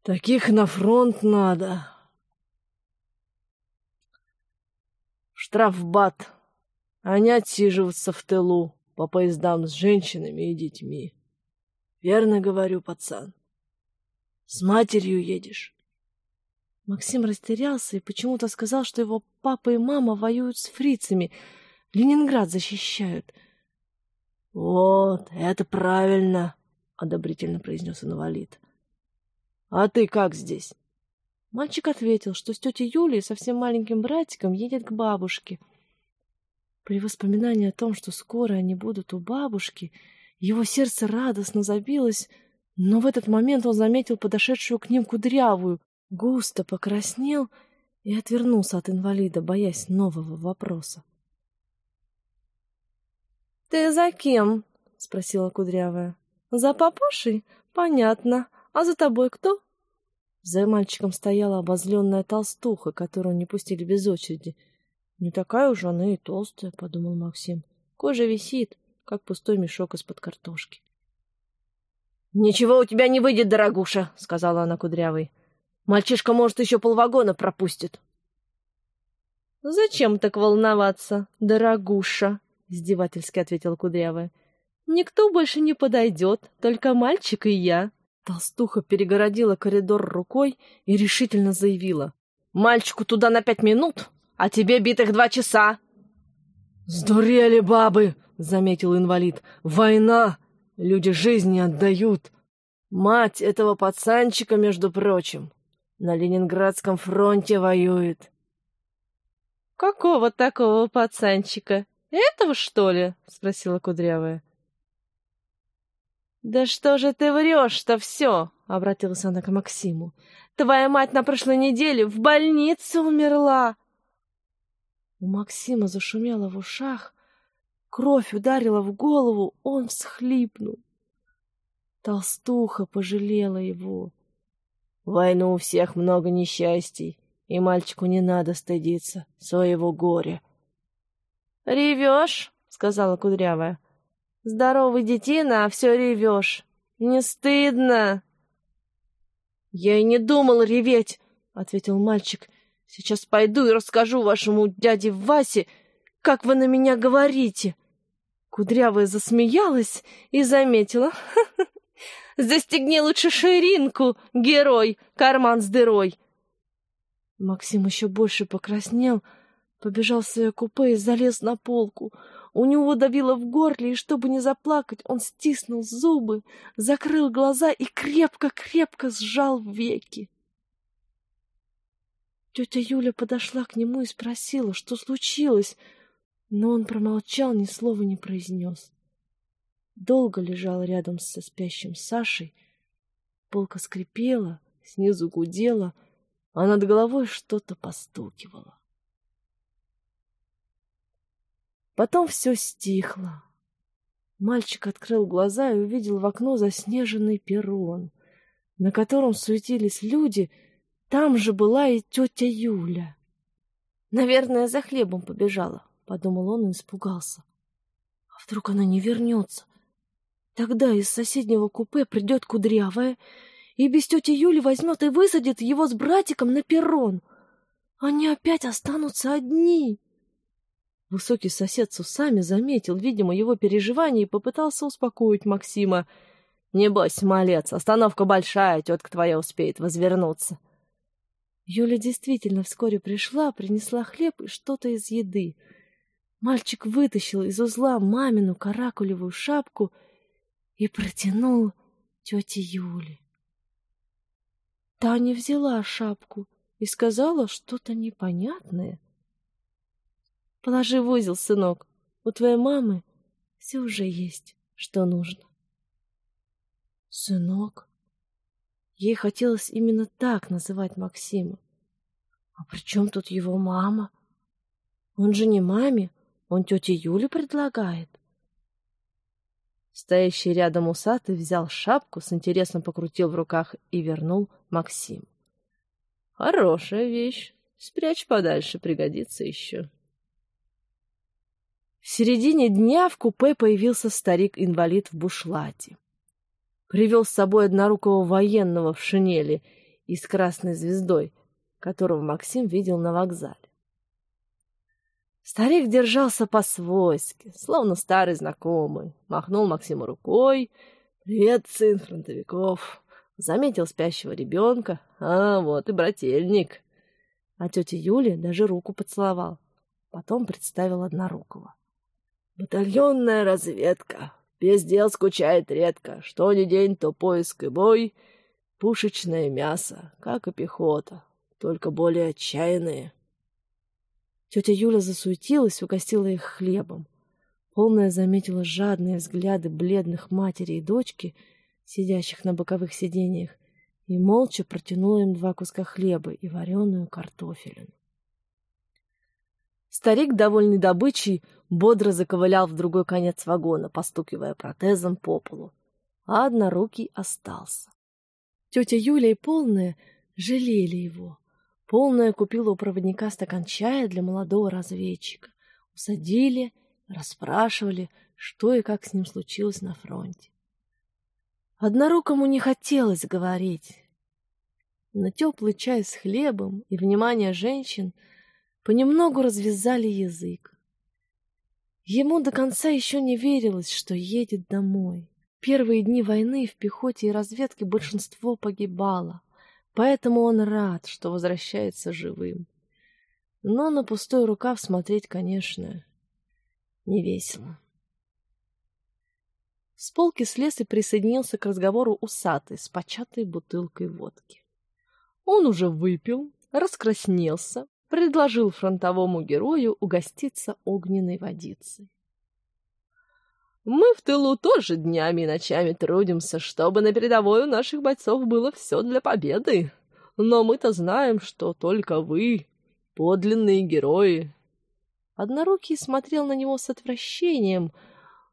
«Таких на фронт надо!» штрафбат, а не отсиживаться в тылу по поездам с женщинами и детьми. Верно говорю, пацан. С матерью едешь. Максим растерялся и почему-то сказал, что его папа и мама воюют с фрицами, Ленинград защищают. — Вот, это правильно, — одобрительно произнес инвалид. — А ты как здесь? Мальчик ответил, что с тетей Юлей, совсем маленьким братиком, едет к бабушке. При воспоминании о том, что скоро они будут у бабушки, его сердце радостно забилось, но в этот момент он заметил подошедшую к ним кудрявую, густо покраснел и отвернулся от инвалида, боясь нового вопроса. — Ты за кем? — спросила кудрявая. — За папашей? Понятно. А за тобой кто? — за мальчиком стояла обозленная толстуха, которую не пустили без очереди. «Не такая уж она и толстая», — подумал Максим. «Кожа висит, как пустой мешок из-под картошки». «Ничего у тебя не выйдет, дорогуша», — сказала она кудрявой. «Мальчишка, может, еще полвагона пропустит». «Зачем так волноваться, дорогуша?» — издевательски ответила кудрявая. «Никто больше не подойдет, только мальчик и я». Толстуха перегородила коридор рукой и решительно заявила. «Мальчику туда на пять минут, а тебе битых два часа!» «Сдурели бабы!» — заметил инвалид. «Война! Люди жизни отдают! Мать этого пацанчика, между прочим, на Ленинградском фронте воюет!» «Какого такого пацанчика? Этого, что ли?» — спросила Кудрявая. «Да что же ты врешь-то все?» — обратилась она к Максиму. «Твоя мать на прошлой неделе в больнице умерла!» У Максима зашумело в ушах, кровь ударила в голову, он всхлипнул. Толстуха пожалела его. В войну у всех много несчастий, и мальчику не надо стыдиться своего горя. «Ревешь?» — сказала Кудрявая. «Здоровый детина, а все ревешь. Не стыдно?» «Я и не думал реветь», — ответил мальчик. «Сейчас пойду и расскажу вашему дяде Васе, как вы на меня говорите». Кудрявая засмеялась и заметила. «Застегни лучше ширинку, герой, карман с дырой». Максим еще больше покраснел, побежал в свое купе и залез на полку. У него давило в горле, и чтобы не заплакать, он стиснул зубы, закрыл глаза и крепко-крепко сжал веки. Тетя Юля подошла к нему и спросила, что случилось, но он промолчал, ни слова не произнес. Долго лежал рядом со спящим Сашей, полка скрипела, снизу гудела, а над головой что-то постукивало. Потом все стихло. Мальчик открыл глаза и увидел в окно заснеженный перрон, на котором суетились люди. Там же была и тетя Юля. «Наверное, за хлебом побежала», — подумал он и испугался. «А вдруг она не вернется? Тогда из соседнего купе придет кудрявая и без тети Юли возьмет и высадит его с братиком на перрон. Они опять останутся одни». Высокий сосед с усами заметил, видимо, его переживания и попытался успокоить Максима. «Не бойся, малец, остановка большая, тетка твоя успеет возвернуться». Юля действительно вскоре пришла, принесла хлеб и что-то из еды. Мальчик вытащил из узла мамину каракулевую шапку и протянул тете Юле. Та не взяла шапку и сказала что-то непонятное — Положи в узел, сынок. У твоей мамы все уже есть, что нужно. Сынок? Ей хотелось именно так называть Максима. А при чем тут его мама? Он же не маме, он тете Юле предлагает. Стоящий рядом усатый взял шапку, с интересом покрутил в руках и вернул Максим. Хорошая вещь. Спрячь подальше, пригодится еще. В середине дня в купе появился старик-инвалид в бушлате. Привел с собой однорукого военного в шинели и с красной звездой, которого Максим видел на вокзале. Старик держался по-свойски, словно старый знакомый. Махнул Максиму рукой. «Привет, сын фронтовиков!» Заметил спящего ребенка. «А, вот и брательник!» А тетя Юля даже руку поцеловал. Потом представил однорукого. Батальонная разведка. Без дел скучает редко. Что ни день, то поиск и бой. Пушечное мясо, как и пехота, только более отчаянные. Тетя Юля засуетилась, угостила их хлебом. Полная заметила жадные взгляды бледных матери и дочки, сидящих на боковых сиденьях, и молча протянула им два куска хлеба и вареную картофелину. Старик, довольный добычей, бодро заковылял в другой конец вагона, постукивая протезом по полу. А однорукий остался. Тетя Юля и Полная жалели его. Полная купила у проводника стакан чая для молодого разведчика. Усадили, расспрашивали, что и как с ним случилось на фронте. Однорукому не хотелось говорить, но теплый чай с хлебом и внимание женщин — понемногу развязали язык. Ему до конца еще не верилось, что едет домой. Первые дни войны в пехоте и разведке большинство погибало, поэтому он рад, что возвращается живым. Но на пустой рукав смотреть, конечно, не весело. С полки слез и присоединился к разговору усатый с початой бутылкой водки. Он уже выпил, раскраснелся, предложил фронтовому герою угоститься огненной водицей. Мы в тылу тоже днями и ночами трудимся, чтобы на передовой у наших бойцов было все для победы. Но мы-то знаем, что только вы — подлинные герои. Однорукий смотрел на него с отвращением,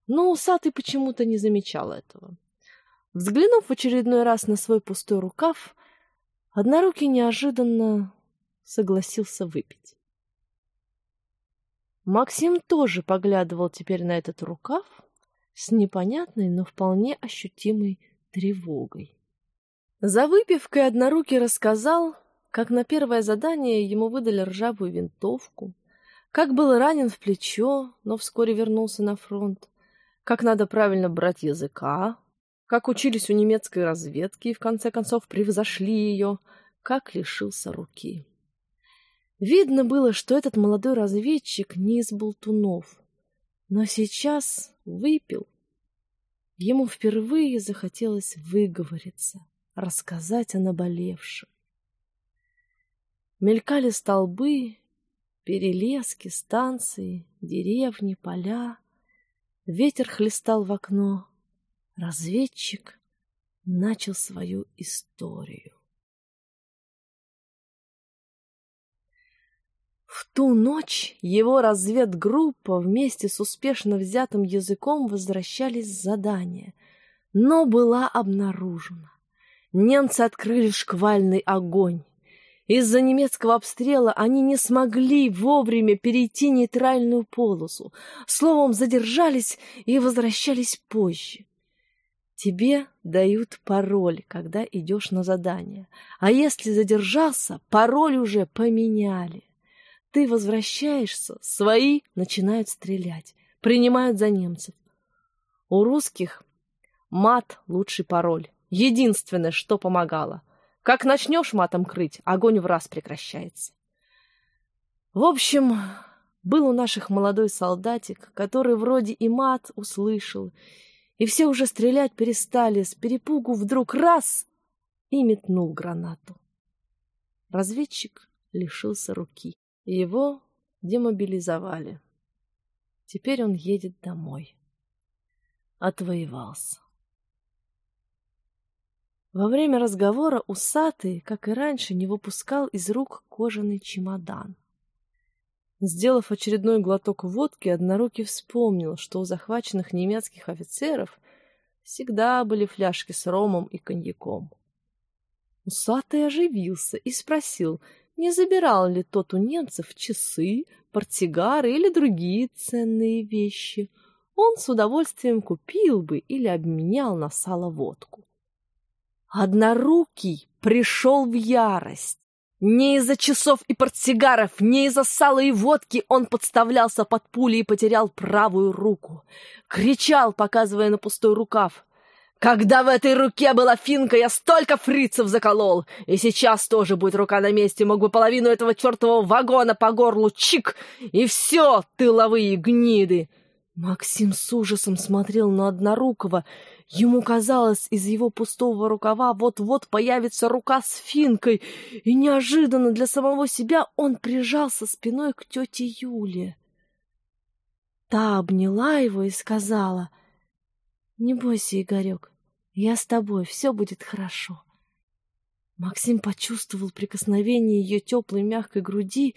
но усатый почему-то не замечал этого. Взглянув в очередной раз на свой пустой рукав, Однорукий неожиданно согласился выпить. Максим тоже поглядывал теперь на этот рукав с непонятной, но вполне ощутимой тревогой. За выпивкой Однорукий рассказал, как на первое задание ему выдали ржавую винтовку, как был ранен в плечо, но вскоре вернулся на фронт, как надо правильно брать языка, как учились у немецкой разведки и в конце концов превзошли ее, как лишился руки. Видно было, что этот молодой разведчик не из болтунов, но сейчас выпил. Ему впервые захотелось выговориться, рассказать о наболевшем. Мелькали столбы, перелески, станции, деревни, поля. Ветер хлестал в окно. Разведчик начал свою историю. В ту ночь его разведгруппа вместе с успешно взятым языком возвращались с задания, но была обнаружена. Немцы открыли шквальный огонь. Из-за немецкого обстрела они не смогли вовремя перейти нейтральную полосу, словом, задержались и возвращались позже. Тебе дают пароль, когда идешь на задание, а если задержался, пароль уже поменяли. Ты возвращаешься, свои начинают стрелять, принимают за немцев. У русских мат — лучший пароль. Единственное, что помогало. Как начнешь матом крыть, огонь в раз прекращается. В общем, был у наших молодой солдатик, который вроде и мат услышал, и все уже стрелять перестали, с перепугу вдруг раз — и метнул гранату. Разведчик лишился руки. Его демобилизовали. Теперь он едет домой. Отвоевался. Во время разговора усатый, как и раньше, не выпускал из рук кожаный чемодан. Сделав очередной глоток водки, однорукий вспомнил, что у захваченных немецких офицеров всегда были фляжки с ромом и коньяком. Усатый оживился и спросил, не забирал ли тот у немцев часы, портсигары или другие ценные вещи. Он с удовольствием купил бы или обменял на сало водку. Однорукий пришел в ярость. Не из-за часов и портсигаров, не из-за сала и водки он подставлялся под пули и потерял правую руку. Кричал, показывая на пустой рукав. Когда в этой руке была финка, я столько фрицев заколол. И сейчас тоже будет рука на месте, мог бы половину этого чертового вагона по горлу чик, и все, тыловые гниды. Максим с ужасом смотрел на Однорукого. Ему казалось, из его пустого рукава вот-вот появится рука с финкой, и неожиданно для самого себя он прижался спиной к тете Юле. Та обняла его и сказала, «Не бойся, Игорек, я с тобой, все будет хорошо. Максим почувствовал прикосновение ее теплой мягкой груди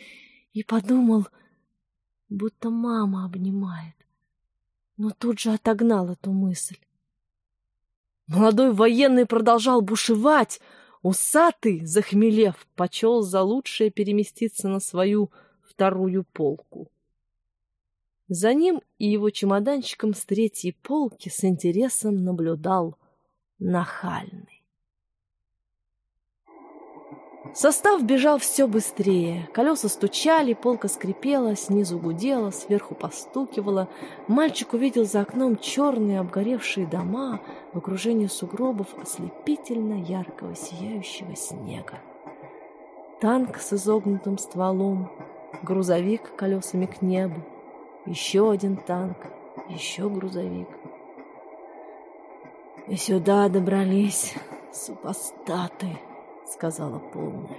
и подумал, будто мама обнимает, но тут же отогнал эту мысль. Молодой военный продолжал бушевать, усатый, захмелев, почел за лучшее переместиться на свою вторую полку. За ним и его чемоданчиком с третьей полки с интересом наблюдал нахальный. Состав бежал все быстрее. Колеса стучали, полка скрипела, снизу гудела, сверху постукивала. Мальчик увидел за окном черные обгоревшие дома в окружении сугробов ослепительно яркого сияющего снега. Танк с изогнутым стволом, грузовик колесами к небу, еще один танк, еще грузовик. «И сюда добрались супостаты», — сказала полная.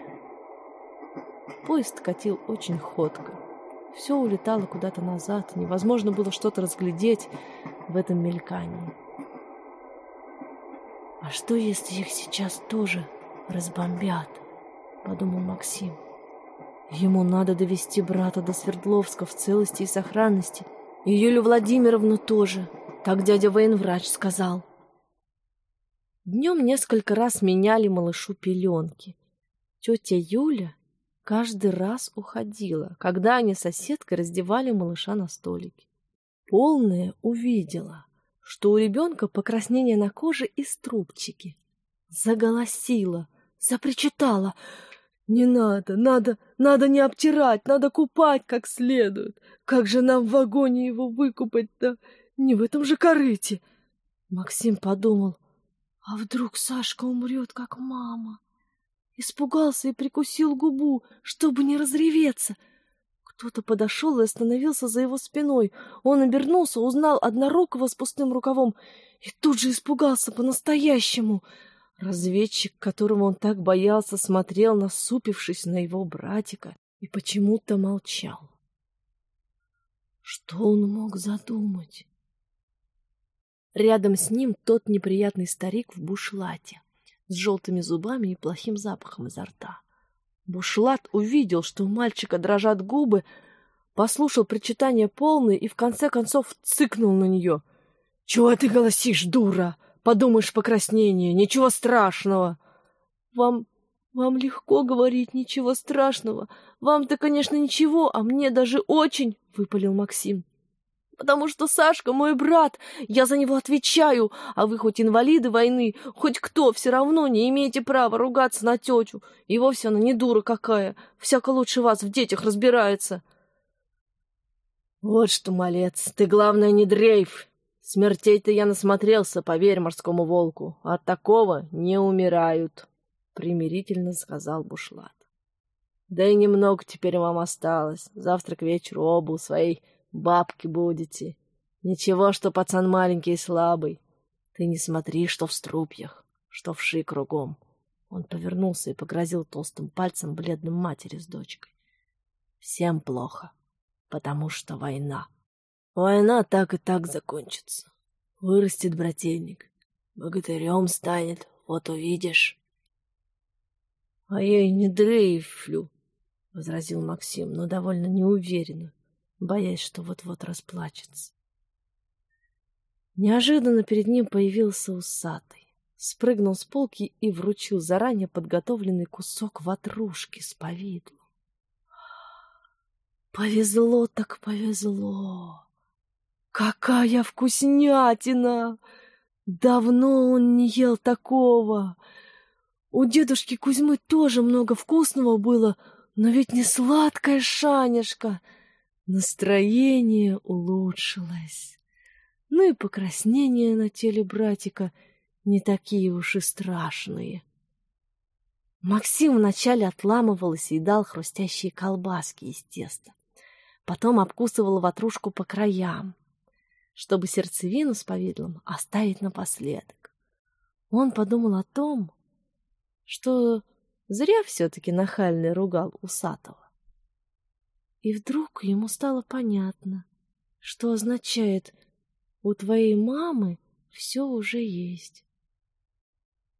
Поезд катил очень ходко. Все улетало куда-то назад, невозможно было что-то разглядеть в этом мелькании. «А что, если их сейчас тоже разбомбят?» — подумал Максим. Ему надо довести брата до Свердловска в целости и сохранности. И Юлю Владимировну тоже. Так дядя военврач сказал. Днем несколько раз меняли малышу пеленки. Тетя Юля каждый раз уходила, когда они с соседкой раздевали малыша на столике. Полная увидела, что у ребенка покраснение на коже и струбчики. Заголосила, запричитала. «Не надо, надо, надо не обтирать, надо купать как следует. Как же нам в вагоне его выкупать-то? Не в этом же корыте!» Максим подумал, а вдруг Сашка умрет, как мама? Испугался и прикусил губу, чтобы не разреветься. Кто-то подошел и остановился за его спиной. Он обернулся, узнал однорукого с пустым рукавом и тут же испугался по-настоящему — Разведчик, которому он так боялся, смотрел, насупившись на его братика, и почему-то молчал. Что он мог задумать? Рядом с ним тот неприятный старик в бушлате, с желтыми зубами и плохим запахом изо рта. Бушлат увидел, что у мальчика дрожат губы, послушал причитание полное и в конце концов цыкнул на нее. — Чего ты голосишь, дура? — Подумаешь, покраснение, ничего страшного. Вам... вам легко говорить, ничего страшного. Вам-то, конечно, ничего, а мне даже очень, — выпалил Максим. Потому что Сашка мой брат, я за него отвечаю, а вы хоть инвалиды войны, хоть кто, все равно не имеете права ругаться на тетю. И вовсе она не дура какая, всяко лучше вас в детях разбирается. Вот что, малец, ты, главное, не дрейф, Смертей-то я насмотрелся, поверь морскому волку. От такого не умирают, — примирительно сказал Бушлат. Да и немного теперь вам осталось. Завтра к вечеру оба у своей бабки будете. Ничего, что пацан маленький и слабый. Ты не смотри, что в струпьях, что вши кругом. Он повернулся и погрозил толстым пальцем бледным матери с дочкой. Всем плохо, потому что война. Война так и так закончится. Вырастет брательник, богатырем станет, вот увидишь. — А я и не дрейфлю, — возразил Максим, но довольно неуверенно, боясь, что вот-вот расплачется. Неожиданно перед ним появился усатый, спрыгнул с полки и вручил заранее подготовленный кусок ватрушки с повидлом. Повезло так повезло. Какая вкуснятина! Давно он не ел такого. У дедушки Кузьмы тоже много вкусного было, но ведь не сладкая шанешка. Настроение улучшилось. Ну и покраснения на теле братика не такие уж и страшные. Максим вначале отламывал и съедал хрустящие колбаски из теста. Потом обкусывал ватрушку по краям чтобы сердцевину с повидлом оставить напоследок. Он подумал о том, что зря все-таки нахальный ругал усатого. И вдруг ему стало понятно, что означает «у твоей мамы все уже есть».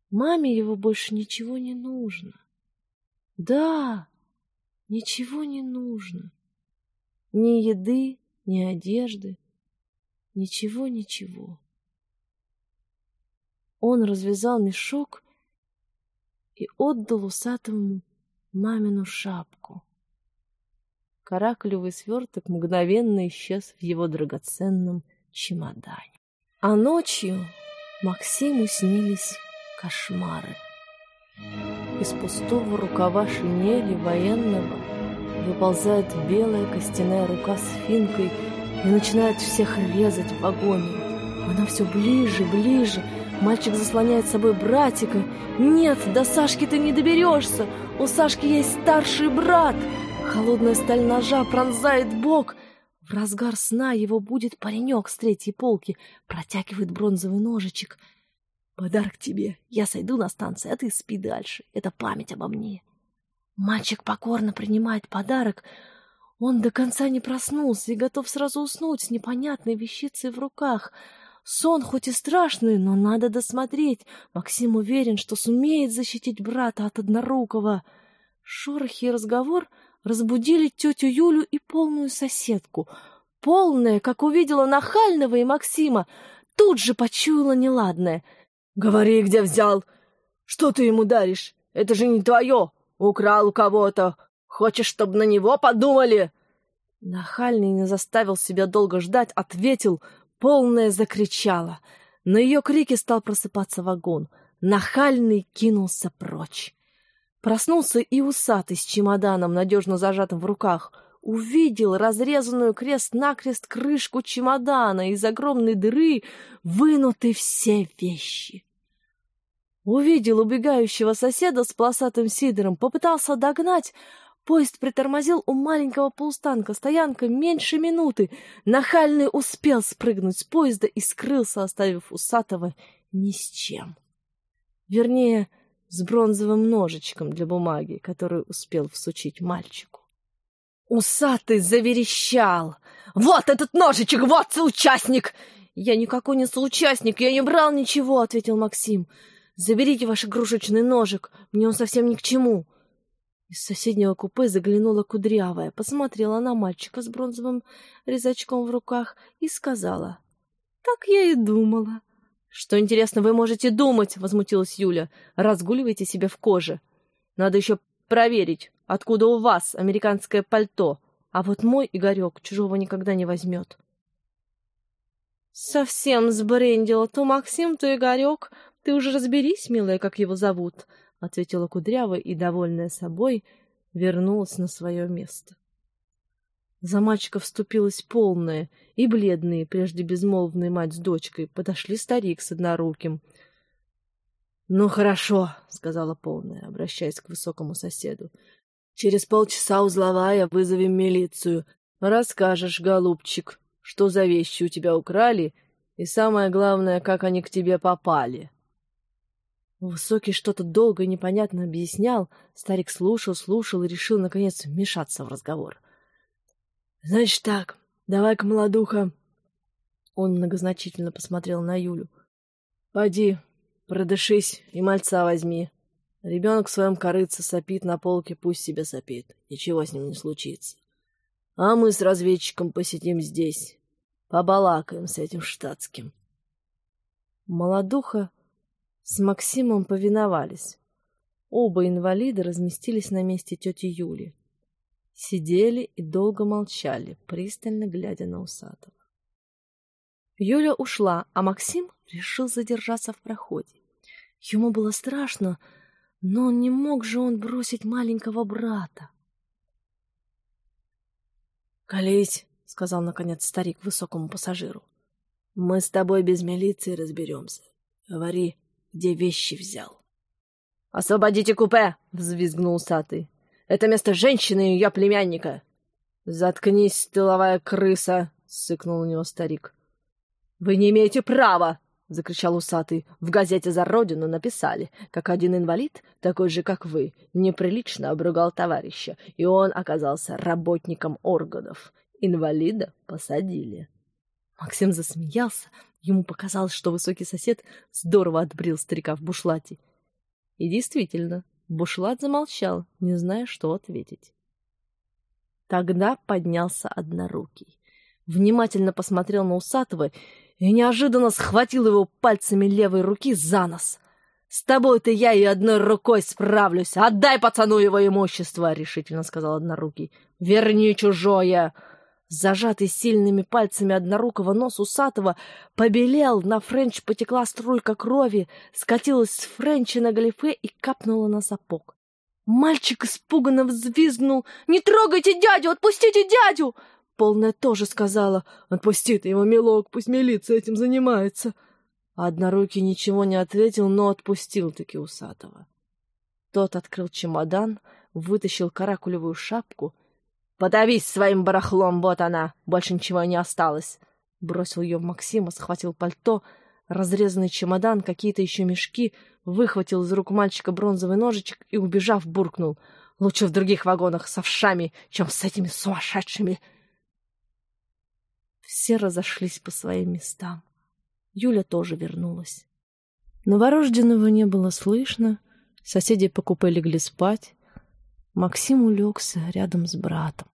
Маме его больше ничего не нужно. Да, ничего не нужно. Ни еды, ни одежды, Ничего, ничего. Он развязал мешок и отдал усатому мамину шапку. Каракулевый сверток мгновенно исчез в его драгоценном чемодане. А ночью Максиму снились кошмары. Из пустого рукава шинели военного выползает белая костяная рука с финкой и начинает всех резать в вагоне. Она все ближе, ближе. Мальчик заслоняет собой братика. Нет, до Сашки ты не доберешься. У Сашки есть старший брат. Холодная сталь ножа пронзает бок. В разгар сна его будет паренек с третьей полки. Протягивает бронзовый ножичек. Подарок тебе. Я сойду на станции, а ты спи дальше. Это память обо мне. Мальчик покорно принимает подарок, он до конца не проснулся и готов сразу уснуть с непонятной вещицей в руках. Сон хоть и страшный, но надо досмотреть. Максим уверен, что сумеет защитить брата от однорукого. Шорохи и разговор разбудили тетю Юлю и полную соседку. Полная, как увидела Нахального и Максима, тут же почуяла неладное. «Говори, где взял! Что ты ему даришь? Это же не твое! Украл у кого-то! Хочешь, чтобы на него подумали?» Нахальный не заставил себя долго ждать, ответил, полная закричала. На ее крики стал просыпаться вагон. Нахальный кинулся прочь. Проснулся и усатый с чемоданом, надежно зажатым в руках. Увидел разрезанную крест-накрест крышку чемодана, из огромной дыры вынуты все вещи. Увидел убегающего соседа с полосатым сидором, попытался догнать. Поезд притормозил у маленького полустанка, стоянка меньше минуты. Нахальный успел спрыгнуть с поезда и скрылся, оставив усатого ни с чем. Вернее, с бронзовым ножичком для бумаги, который успел всучить мальчику. Усатый заверещал. «Вот этот ножичек, вот соучастник!» «Я никакой не соучастник, я не брал ничего», — ответил Максим. «Заберите ваш игрушечный ножик, мне он совсем ни к чему». Из соседнего купе заглянула кудрявая, посмотрела на мальчика с бронзовым резачком в руках и сказала. «Так я и думала. «Что, интересно, вы можете думать?» — возмутилась Юля. «Разгуливайте себе в коже. Надо еще проверить, откуда у вас американское пальто. А вот мой Игорек чужого никогда не возьмет». «Совсем сбрендила. То Максим, то Игорек. Ты уже разберись, милая, как его зовут», — ответила Кудрява и, довольная собой, вернулась на свое место. За мальчика вступилась полная, и бледные, прежде безмолвные мать с дочкой, подошли старик с одноруким. — Ну, хорошо, — сказала полная, обращаясь к высокому соседу. — Через полчаса узловая вызовем милицию. Расскажешь, голубчик, что за вещи у тебя украли, и самое главное, как они к тебе попали. Высокий что-то долго и непонятно объяснял. Старик слушал, слушал и решил, наконец, вмешаться в разговор. — Значит так, давай-ка, молодуха. Он многозначительно посмотрел на Юлю. Пойди, продышись и мальца возьми. Ребенок в своем корыце сопит на полке, пусть себе сопит. Ничего с ним не случится. А мы с разведчиком посидим здесь. Побалакаем с этим штатским. Молодуха с Максимом повиновались. Оба инвалида разместились на месте тети Юли сидели и долго молчали, пристально глядя на усатого. Юля ушла, а Максим решил задержаться в проходе. Ему было страшно, но не мог же он бросить маленького брата. «Колись», — сказал наконец старик высокому пассажиру, — «мы с тобой без милиции разберемся. Говори, где вещи взял». «Освободите купе!» — взвизгнул усатый. Это место женщины и ее племянника. Заткнись, тыловая крыса, сыкнул у него старик. Вы не имеете права, закричал усатый. В газете «За Родину» написали, как один инвалид, такой же, как вы, неприлично обругал товарища, и он оказался работником органов. Инвалида посадили. Максим засмеялся. Ему показалось, что высокий сосед здорово отбрил старика в бушлате. И действительно, Бушлат замолчал, не зная, что ответить. Тогда поднялся однорукий. Внимательно посмотрел на Усатого и неожиданно схватил его пальцами левой руки за нос. «С тобой-то я и одной рукой справлюсь! Отдай пацану его имущество!» — решительно сказал однорукий. «Верни чужое!» Зажатый сильными пальцами однорукого нос усатого побелел, на френч потекла струйка крови, скатилась с френча на галифе и капнула на сапог. Мальчик испуганно взвизгнул. «Не трогайте дядю! Отпустите дядю!» Полная тоже сказала. «Отпусти ты его, милок, пусть милиция этим занимается!» Однорукий ничего не ответил, но отпустил таки усатого. Тот открыл чемодан, вытащил каракулевую шапку — «Подавись своим барахлом, вот она! Больше ничего не осталось!» Бросил ее в Максима, схватил пальто, разрезанный чемодан, какие-то еще мешки, выхватил из рук мальчика бронзовый ножичек и, убежав, буркнул. «Лучше в других вагонах с овшами, чем с этими сумасшедшими!» Все разошлись по своим местам. Юля тоже вернулась. Новорожденного не было слышно, соседи по купе легли спать, Максим улегся рядом с братом.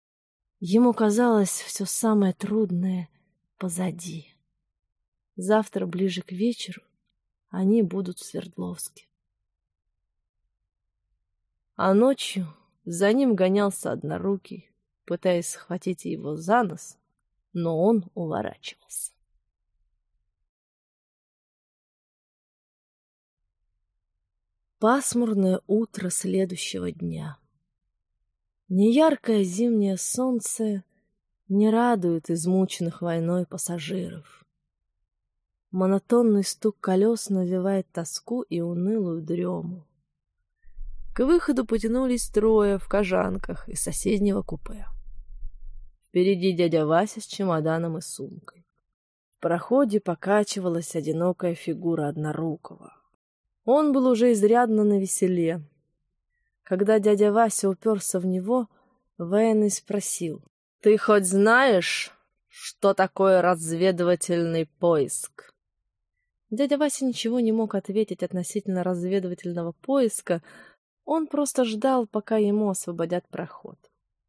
Ему казалось все самое трудное позади. Завтра, ближе к вечеру, они будут в Свердловске. А ночью за ним гонялся однорукий, пытаясь схватить его за нос, но он уворачивался. Пасмурное утро следующего дня. Неяркое зимнее солнце не радует измученных войной пассажиров. Монотонный стук колес навевает тоску и унылую дрему. К выходу потянулись трое в кожанках из соседнего купе. Впереди дядя Вася с чемоданом и сумкой. В проходе покачивалась одинокая фигура однорукого. Он был уже изрядно навеселе, когда дядя Вася уперся в него, военный спросил. — Ты хоть знаешь, что такое разведывательный поиск? Дядя Вася ничего не мог ответить относительно разведывательного поиска, он просто ждал, пока ему освободят проход.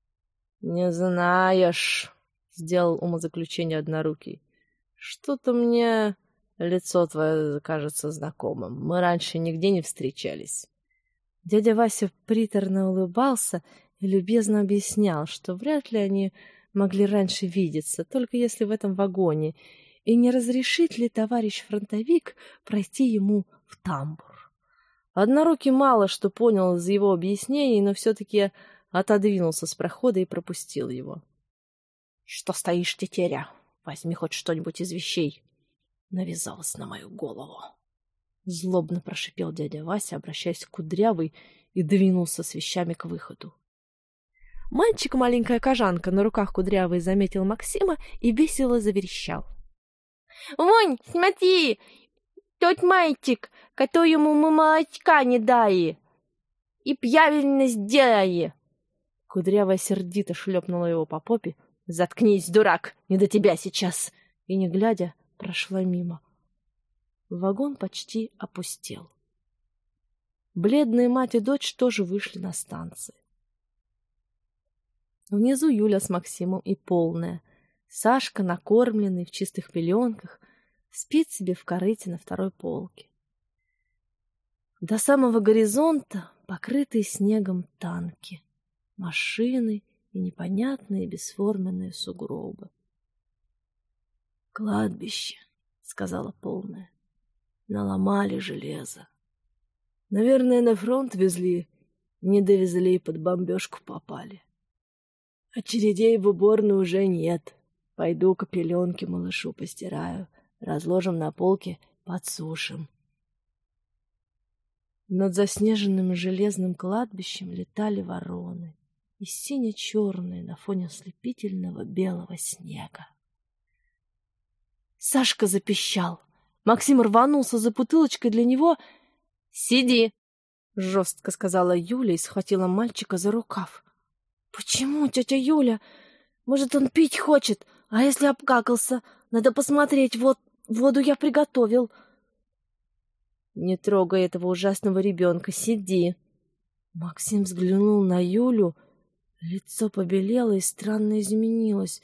— Не знаешь, — сделал умозаключение однорукий. — Что-то мне лицо твое кажется знакомым. Мы раньше нигде не встречались. Дядя Вася приторно улыбался и любезно объяснял, что вряд ли они могли раньше видеться, только если в этом вагоне, и не разрешит ли товарищ фронтовик пройти ему в тамбур. Однорукий мало что понял из его объяснений, но все-таки отодвинулся с прохода и пропустил его. — Что стоишь, тетеря? Возьми хоть что-нибудь из вещей. Навязалась на мою голову. Злобно прошипел дядя Вася, обращаясь к Кудрявой, и двинулся с вещами к выходу. Мальчик, маленькая кожанка, на руках Кудрявой заметил Максима и весело заверещал. — Вонь, смотри, тот мальчик, которому мы молочка не дали, и правильно сделали. Кудрявая сердито шлепнула его по попе. — Заткнись, дурак, не до тебя сейчас! И, не глядя, прошла мимо. Вагон почти опустел. Бледные мать и дочь тоже вышли на станции. Внизу Юля с Максимом и полная. Сашка, накормленный в чистых пеленках, спит себе в корыте на второй полке. До самого горизонта покрытые снегом танки, машины и непонятные бесформенные сугробы. «Кладбище», — сказала полная наломали железо. Наверное, на фронт везли, не довезли, под бомбежку попали. Очередей в уборную уже нет. Пойду-ка пеленки малышу постираю, разложим на полке, подсушим. Над заснеженным железным кладбищем летали вороны, и сине-черные на фоне ослепительного белого снега. Сашка запищал. Максим рванулся за бутылочкой для него. «Сиди!» — жестко сказала Юля и схватила мальчика за рукав. «Почему, тетя Юля? Может, он пить хочет? А если обкакался? Надо посмотреть, вот воду я приготовил». «Не трогай этого ужасного ребенка, сиди!» Максим взглянул на Юлю. Лицо побелело и странно изменилось.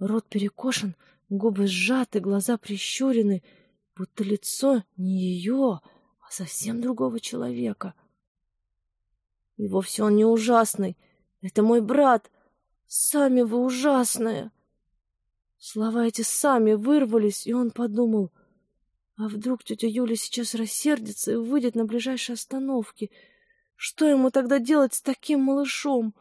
Рот перекошен, губы сжаты, глаза прищурены — будто лицо не ее, а совсем другого человека. И вовсе он не ужасный. Это мой брат. Сами вы ужасные. Слова эти сами вырвались, и он подумал, а вдруг тетя Юля сейчас рассердится и выйдет на ближайшей остановке. Что ему тогда делать с таким малышом?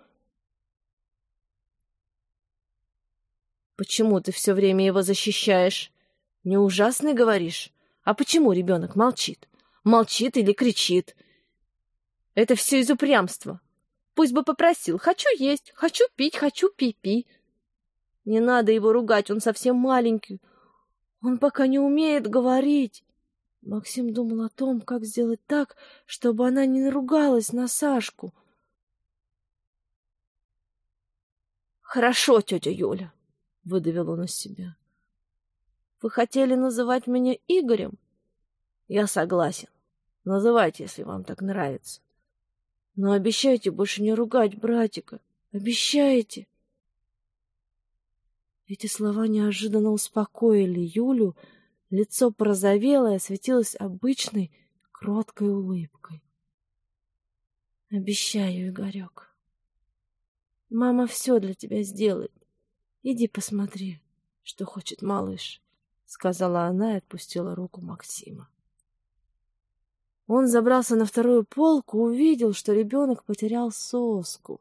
Почему ты все время его защищаешь? Не ужасный, говоришь? А почему ребенок молчит? Молчит или кричит? Это все из упрямства. Пусть бы попросил. Хочу есть, хочу пить, хочу пи-пи. Не надо его ругать, он совсем маленький. Он пока не умеет говорить. Максим думал о том, как сделать так, чтобы она не наругалась на Сашку. «Хорошо, тетя Юля», — выдавил он из себя. Вы хотели называть меня Игорем? Я согласен. Называйте, если вам так нравится. Но обещайте больше не ругать братика. Обещаете? Эти слова неожиданно успокоили Юлю. Лицо порозовело и осветилось обычной кроткой улыбкой. Обещаю, Игорек. Мама все для тебя сделает. Иди посмотри, что хочет малыш, — сказала она и отпустила руку Максима. Он забрался на вторую полку, увидел, что ребенок потерял соску.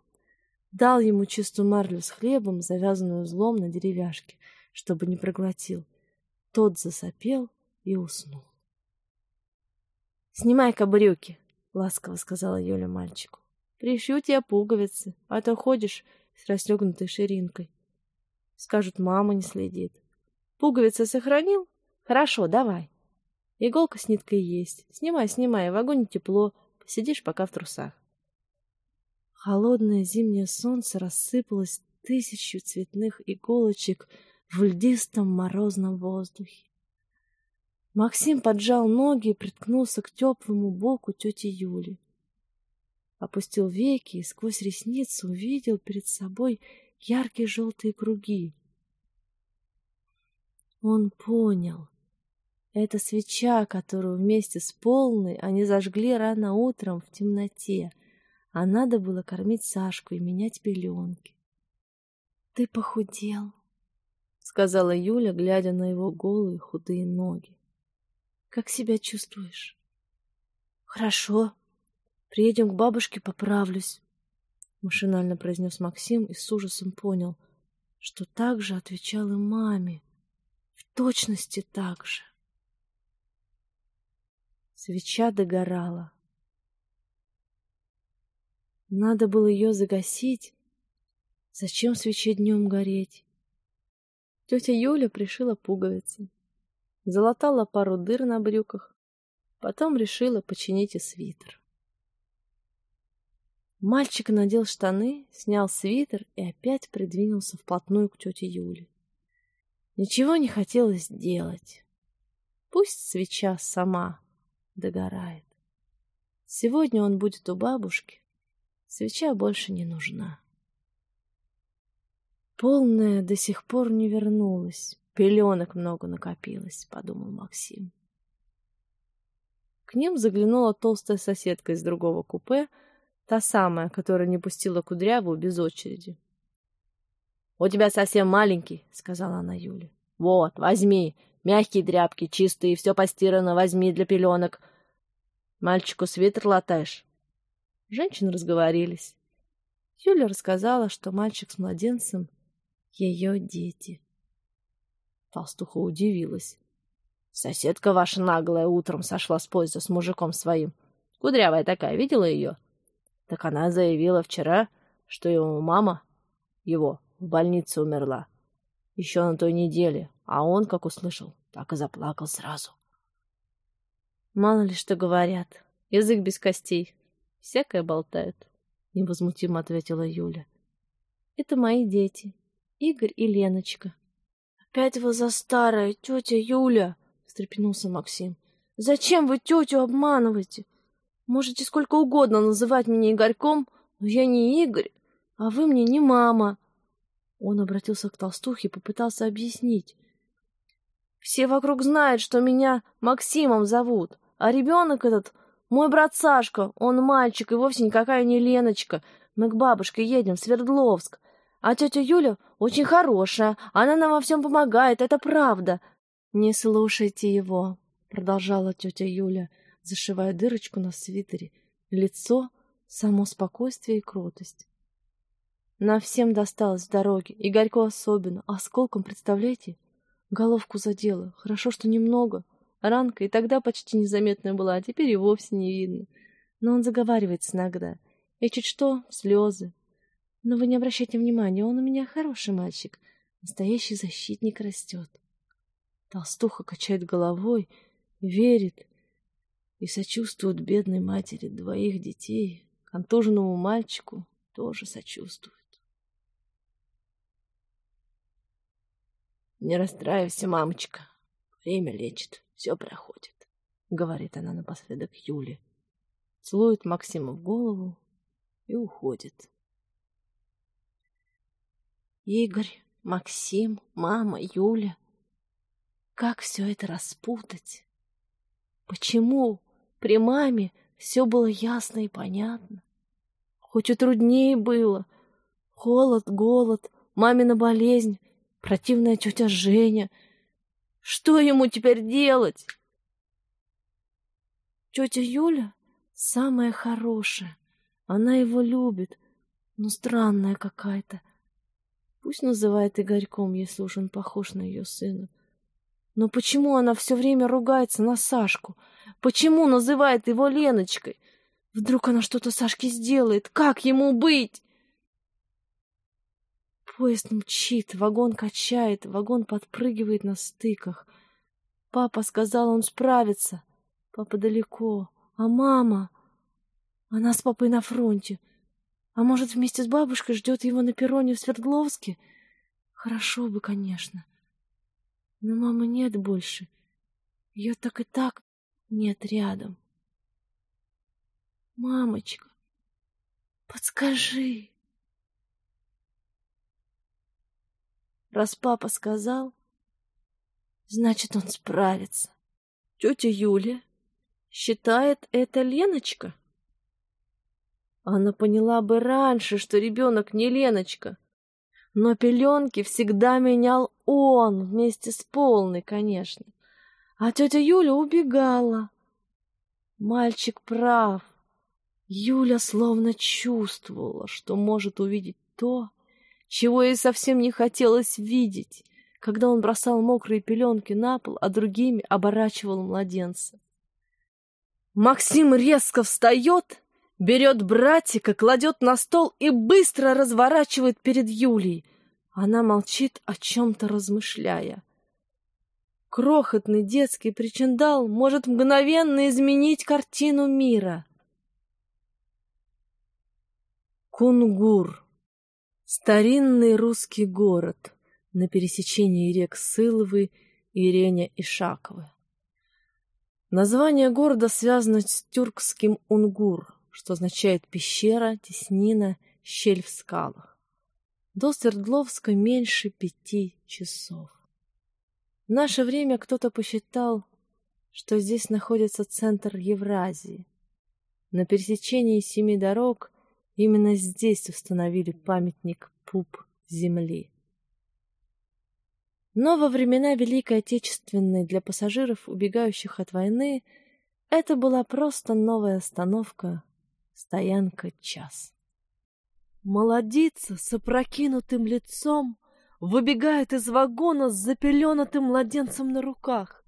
Дал ему чистую марлю с хлебом, завязанную узлом на деревяшке, чтобы не проглотил. Тот засопел и уснул. «Снимай-ка брюки», — ласково сказала Юля мальчику. «Пришью тебе пуговицы, а то ходишь с расстегнутой ширинкой. Скажут, мама не следит. Пуговицы сохранил? Хорошо, давай. Иголка с ниткой есть. Снимай, снимай, в вагоне тепло. Посидишь пока в трусах. Холодное зимнее солнце рассыпалось тысячу цветных иголочек в льдистом морозном воздухе. Максим поджал ноги и приткнулся к теплому боку тети Юли. Опустил веки и сквозь ресницы увидел перед собой яркие желтые круги. Он понял, это свеча, которую вместе с полной они зажгли рано утром в темноте, а надо было кормить Сашку и менять пеленки. — Ты похудел, — сказала Юля, глядя на его голые худые ноги. — Как себя чувствуешь? — Хорошо. Приедем к бабушке, поправлюсь, — машинально произнес Максим и с ужасом понял, что так же отвечал и маме. Точности так же. Свеча догорала. Надо было ее загасить. Зачем свече днем гореть? Тетя Юля пришила пуговицы, залатала пару дыр на брюках, потом решила починить и свитер. Мальчик надел штаны, снял свитер и опять придвинулся вплотную к тете Юле. Ничего не хотелось делать. Пусть свеча сама догорает. Сегодня он будет у бабушки. Свеча больше не нужна. Полная до сих пор не вернулась. Пеленок много накопилось, подумал Максим. К ним заглянула толстая соседка из другого купе, та самая, которая не пустила Кудрявую без очереди. — У тебя совсем маленький, — сказала она Юле. — Вот, возьми, Мягкие тряпки, чистые, все постирано, возьми для пеленок. Мальчику свитер латаешь. Женщины разговорились. Юля рассказала, что мальчик с младенцем — ее дети. Толстуха удивилась. Соседка ваша наглая утром сошла с поезда с мужиком своим. Кудрявая такая, видела ее? Так она заявила вчера, что его мама, его, в больнице умерла. Еще на той неделе, а он, как услышал, так и заплакал сразу. Мало ли что говорят. Язык без костей. Всякое болтают. Невозмутимо ответила Юля. Это мои дети. Игорь и Леночка. Опять вы за старое, тетя Юля, встрепенулся Максим. Зачем вы тетю обманываете? Можете сколько угодно называть меня Игорьком, но я не Игорь, а вы мне не мама. Он обратился к толстухе и попытался объяснить. Все вокруг знают, что меня Максимом зовут, а ребенок этот — мой брат Сашка, он мальчик и вовсе никакая не Леночка. Мы к бабушке едем в Свердловск. А тетя Юля очень хорошая, она нам во всем помогает, это правда. — Не слушайте его, — продолжала тетя Юля, зашивая дырочку на свитере. Лицо — само спокойствие и кротость. На всем досталось в дороге, Игорьку особенно, осколком, представляете? Головку задела. Хорошо, что немного. Ранка и тогда почти незаметная была, а теперь и вовсе не видно. Но он заговаривается иногда. И чуть что — слезы. Но вы не обращайте внимания, он у меня хороший мальчик. Настоящий защитник растет. Толстуха качает головой, верит и сочувствует бедной матери двоих детей. Контуженному мальчику тоже сочувствует. Не расстраивайся, мамочка. Время лечит, все проходит, — говорит она напоследок Юле. Целует Максима в голову и уходит. Игорь, Максим, мама, Юля. Как все это распутать? Почему при маме все было ясно и понятно? Хоть и труднее было. Холод, голод, мамина болезнь, противная тетя Женя. Что ему теперь делать? Тетя Юля самая хорошая. Она его любит, но странная какая-то. Пусть называет Игорьком, если уж он похож на ее сына. Но почему она все время ругается на Сашку? Почему называет его Леночкой? Вдруг она что-то Сашке сделает? Как ему быть? Поезд мчит, вагон качает, вагон подпрыгивает на стыках. Папа сказал, он справится. Папа далеко. А мама? Она с папой на фронте. А может, вместе с бабушкой ждет его на перроне в Свердловске? Хорошо бы, конечно. Но мамы нет больше. Ее так и так нет рядом. Мамочка, подскажи. Раз папа сказал, значит, он справится. Тетя Юля считает это Леночка? Она поняла бы раньше, что ребенок не Леночка. Но пеленки всегда менял он, вместе с полной, конечно. А тетя Юля убегала. Мальчик прав. Юля словно чувствовала, что может увидеть то, чего ей совсем не хотелось видеть, когда он бросал мокрые пеленки на пол, а другими оборачивал младенца. Максим резко встает, берет братика, кладет на стол и быстро разворачивает перед Юлей. Она молчит, о чем-то размышляя. Крохотный детский причиндал может мгновенно изменить картину мира. Кунгур. Старинный русский город на пересечении рек Сылвы, Иреня и Шаковы. Название города связано с тюркским «унгур», что означает «пещера», «теснина», «щель в скалах». До Свердловска меньше пяти часов. В наше время кто-то посчитал, что здесь находится центр Евразии. На пересечении семи дорог именно здесь установили памятник пуп земли. Но во времена Великой Отечественной для пассажиров, убегающих от войны, это была просто новая остановка, стоянка час. Молодица с опрокинутым лицом выбегает из вагона с запеленатым младенцем на руках.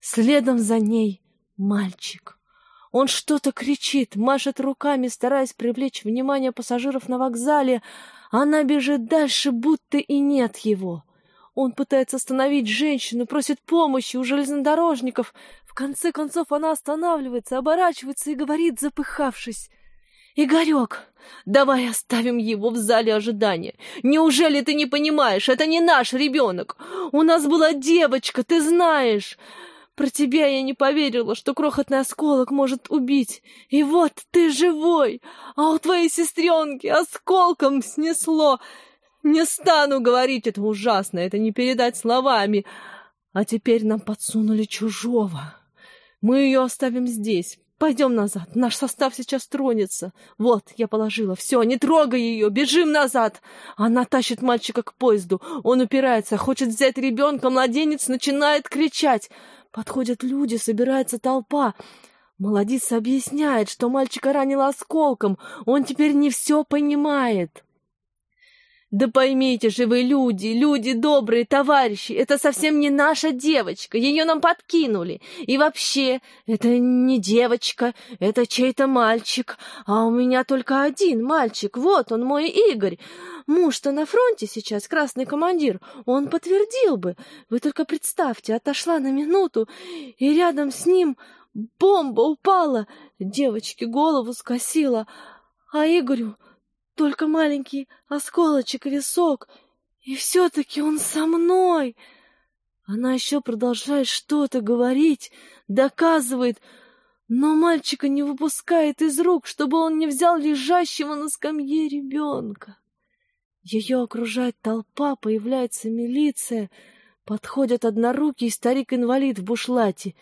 Следом за ней мальчик. Он что-то кричит, машет руками, стараясь привлечь внимание пассажиров на вокзале. Она бежит дальше, будто и нет его. Он пытается остановить женщину, просит помощи у железнодорожников. В конце концов она останавливается, оборачивается и говорит, запыхавшись. «Игорек, давай оставим его в зале ожидания. Неужели ты не понимаешь, это не наш ребенок? У нас была девочка, ты знаешь. Про тебя я не поверила, что крохотный осколок может убить. И вот ты живой, а у твоей сестренки осколком снесло. Не стану говорить, это ужасно, это не передать словами. А теперь нам подсунули чужого. Мы ее оставим здесь. Пойдем назад, наш состав сейчас тронется. Вот, я положила, все, не трогай ее, бежим назад. Она тащит мальчика к поезду. Он упирается, хочет взять ребенка, младенец начинает кричать. Подходят люди, собирается толпа. Молодец объясняет, что мальчика ранило осколком. Он теперь не все понимает. Да поймите же вы, люди, люди добрые, товарищи, это совсем не наша девочка, ее нам подкинули. И вообще, это не девочка, это чей-то мальчик, а у меня только один мальчик, вот он мой Игорь. Муж-то на фронте сейчас, красный командир, он подтвердил бы. Вы только представьте, отошла на минуту, и рядом с ним бомба упала, девочке голову скосила, а Игорю только маленький осколочек висок, и все-таки он со мной. Она еще продолжает что-то говорить, доказывает, но мальчика не выпускает из рук, чтобы он не взял лежащего на скамье ребенка. Ее окружает толпа, появляется милиция, подходят однорукий старик-инвалид в бушлате.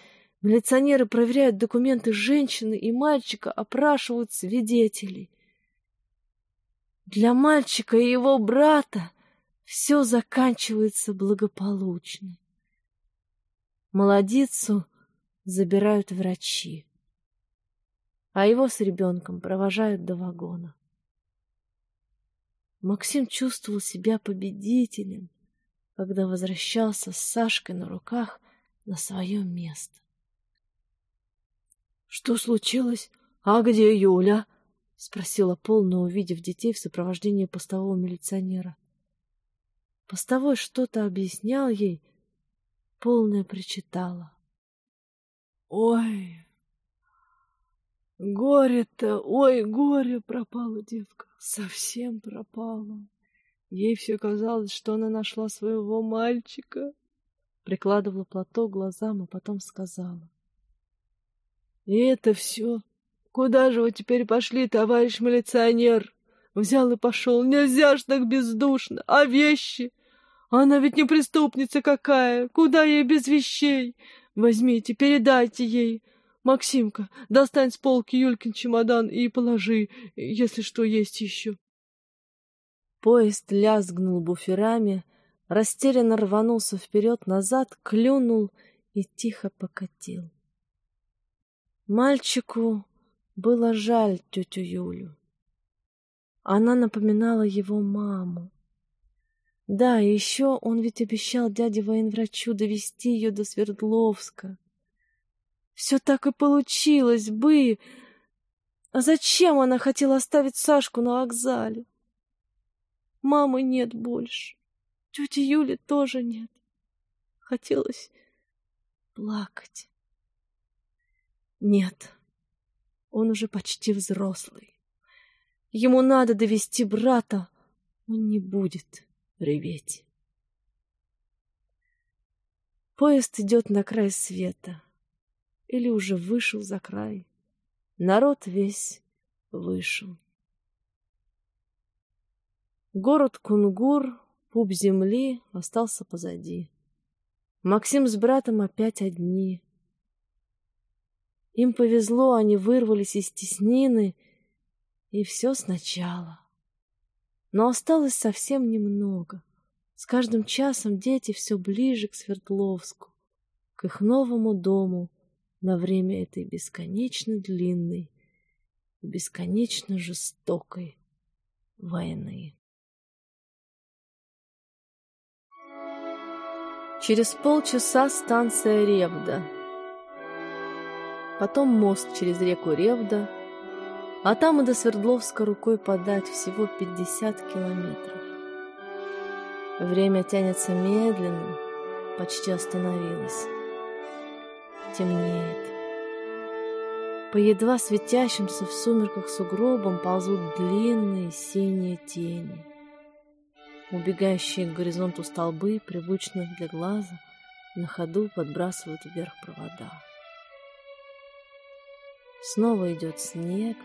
Милиционеры проверяют документы женщины и мальчика, опрашивают свидетелей. Для мальчика и его брата все заканчивается благополучно. Молодицу забирают врачи, а его с ребенком провожают до вагона. Максим чувствовал себя победителем, когда возвращался с Сашкой на руках на свое место. — Что случилось? А где Юля? — спросила Полна, увидев детей в сопровождении постового милиционера. Постовой что-то объяснял ей, Полная причитала. — Ой, горе-то, ой, горе пропала девка совсем пропала. Ей все казалось, что она нашла своего мальчика. Прикладывала платок глазам, а потом сказала. — И это все. Куда же вы теперь пошли, товарищ милиционер? Взял и пошел. Нельзя ж так бездушно. А вещи? Она ведь не преступница какая. Куда ей без вещей? Возьмите, передайте ей. Максимка, достань с полки Юлькин чемодан и положи, если что есть еще. Поезд лязгнул буферами, растерянно рванулся вперед-назад, клюнул и тихо покатил. Мальчику было жаль тетю Юлю. Она напоминала его маму. Да, и еще он ведь обещал дяде военврачу довести ее до Свердловска. Все так и получилось бы. А зачем она хотела оставить Сашку на вокзале? Мамы нет больше. Тети Юли тоже нет. Хотелось плакать. Нет, он уже почти взрослый. Ему надо довести брата, он не будет реветь. Поезд идет на край света или уже вышел за край. Народ весь вышел. Город Кунгур, пуп земли, остался позади. Максим с братом опять одни. Им повезло, они вырвались из теснины, и все сначала. Но осталось совсем немного. С каждым часом дети все ближе к Свердловску, к их новому дому, на время этой бесконечно длинной и бесконечно жестокой войны. Через полчаса станция Ревда. Потом мост через реку Ревда, а там и до Свердловска рукой подать всего 50 километров. Время тянется медленно, почти остановилось темнеет. По едва светящимся в сумерках сугробам ползут длинные синие тени. Убегающие к горизонту столбы, привычных для глаза, на ходу подбрасывают вверх провода. Снова идет снег,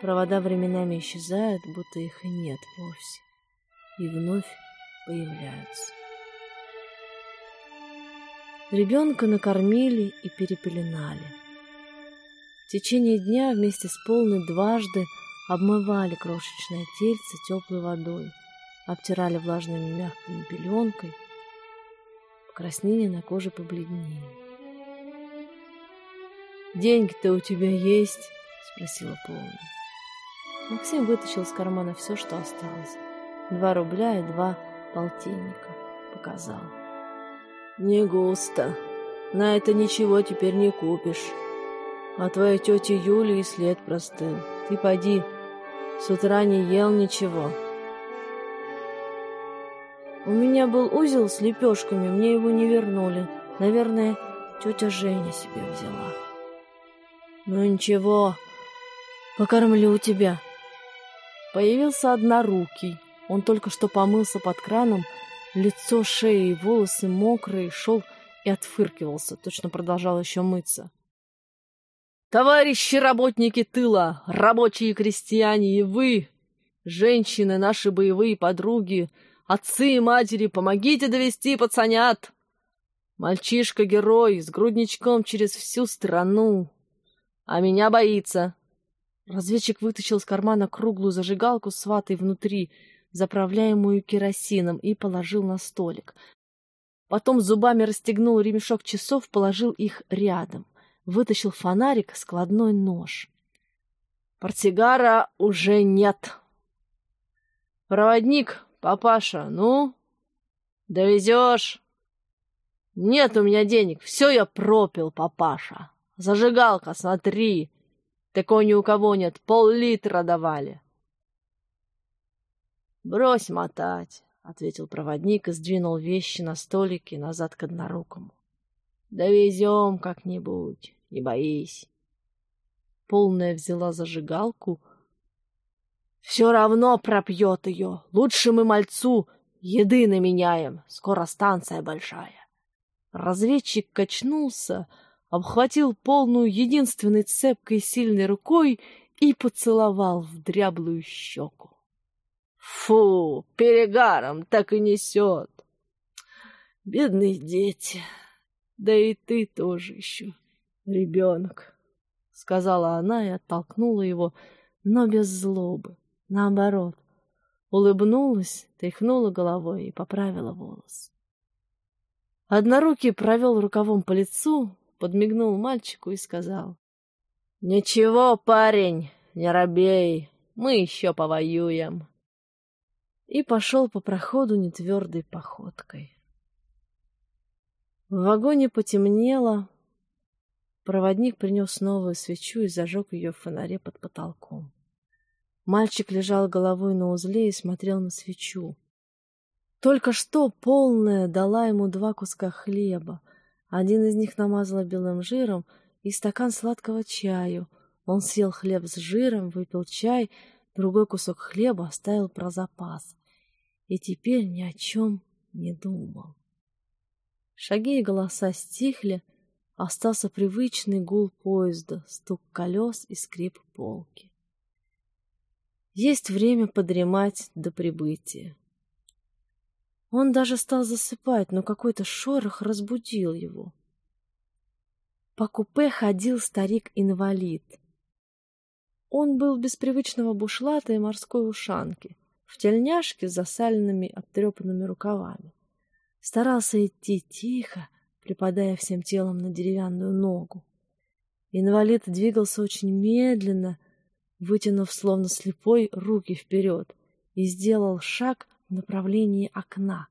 провода временами исчезают, будто их и нет вовсе, и вновь появляются. Ребенка накормили и перепеленали. В течение дня вместе с полной дважды обмывали крошечное тельце теплой водой, обтирали влажной мягкой пеленкой, покраснение на коже побледнее. «Деньги-то у тебя есть?» — спросила Полна. Максим вытащил из кармана все, что осталось. Два рубля и два полтинника. Показал. Не густо. На это ничего теперь не купишь. А твоя тетя Юля и след простыл. Ты поди, с утра не ел ничего. У меня был узел с лепешками, мне его не вернули. Наверное, тетя Женя себе взяла. Ну ничего, покормлю тебя. Появился однорукий. Он только что помылся под краном, Лицо, шея и волосы мокрые, шел и отфыркивался, точно продолжал еще мыться. Товарищи работники тыла, рабочие крестьяне и вы, женщины, наши боевые подруги, отцы и матери, помогите довести пацанят. Мальчишка-герой с грудничком через всю страну, а меня боится. Разведчик вытащил из кармана круглую зажигалку с ватой внутри, заправляемую керосином, и положил на столик. Потом зубами расстегнул ремешок часов, положил их рядом — вытащил фонарик, складной нож. Портсигара уже нет. Проводник, папаша, ну? Довезешь? Нет у меня денег, все я пропил, папаша. Зажигалка, смотри. Такой ни у кого нет, пол-литра давали. Брось мотать, — ответил проводник и сдвинул вещи на столике назад к однорукому. Довезем как-нибудь не боись. Полная взяла зажигалку. Все равно пропьет ее. Лучше мы мальцу еды наменяем. Скоро станция большая. Разведчик качнулся, обхватил полную единственной цепкой сильной рукой и поцеловал в дряблую щеку. Фу, перегаром так и несет. Бедные дети, да и ты тоже еще ребенок, — сказала она и оттолкнула его, но без злобы. Наоборот, улыбнулась, тряхнула головой и поправила волос. Однорукий провел рукавом по лицу, подмигнул мальчику и сказал. — Ничего, парень, не робей, мы еще повоюем. И пошел по проходу нетвердой походкой. В вагоне потемнело, Проводник принес новую свечу и зажег ее в фонаре под потолком. Мальчик лежал головой на узле и смотрел на свечу. Только что полная дала ему два куска хлеба. Один из них намазала белым жиром и стакан сладкого чаю. Он съел хлеб с жиром, выпил чай, другой кусок хлеба оставил про запас. И теперь ни о чем не думал. Шаги и голоса стихли, остался привычный гул поезда, стук колес и скрип полки. Есть время подремать до прибытия. Он даже стал засыпать, но какой-то шорох разбудил его. По купе ходил старик-инвалид. Он был без привычного бушлата и морской ушанки, в тельняшке с засаленными обтрепанными рукавами. Старался идти тихо, припадая всем телом на деревянную ногу. Инвалид двигался очень медленно, вытянув словно слепой руки вперед, и сделал шаг в направлении окна.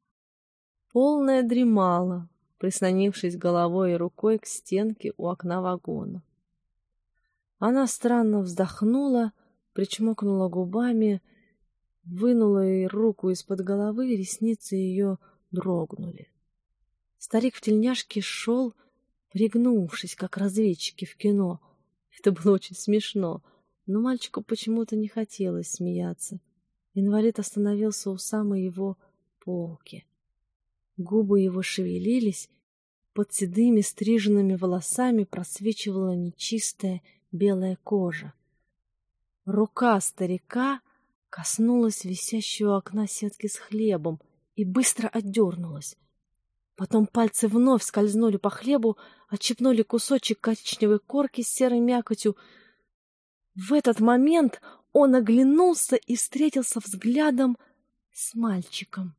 Полная дремала, прислонившись головой и рукой к стенке у окна вагона. Она странно вздохнула, причмокнула губами, вынула ей руку из-под головы, ресницы ее дрогнули. Старик в тельняшке шел, пригнувшись, как разведчики в кино. Это было очень смешно, но мальчику почему-то не хотелось смеяться. Инвалид остановился у самой его полки. Губы его шевелились, под седыми стриженными волосами просвечивала нечистая белая кожа. Рука старика коснулась висящего окна сетки с хлебом и быстро отдернулась. Потом пальцы вновь скользнули по хлебу, отщипнули кусочек коричневой корки с серой мякотью. В этот момент он оглянулся и встретился взглядом с мальчиком.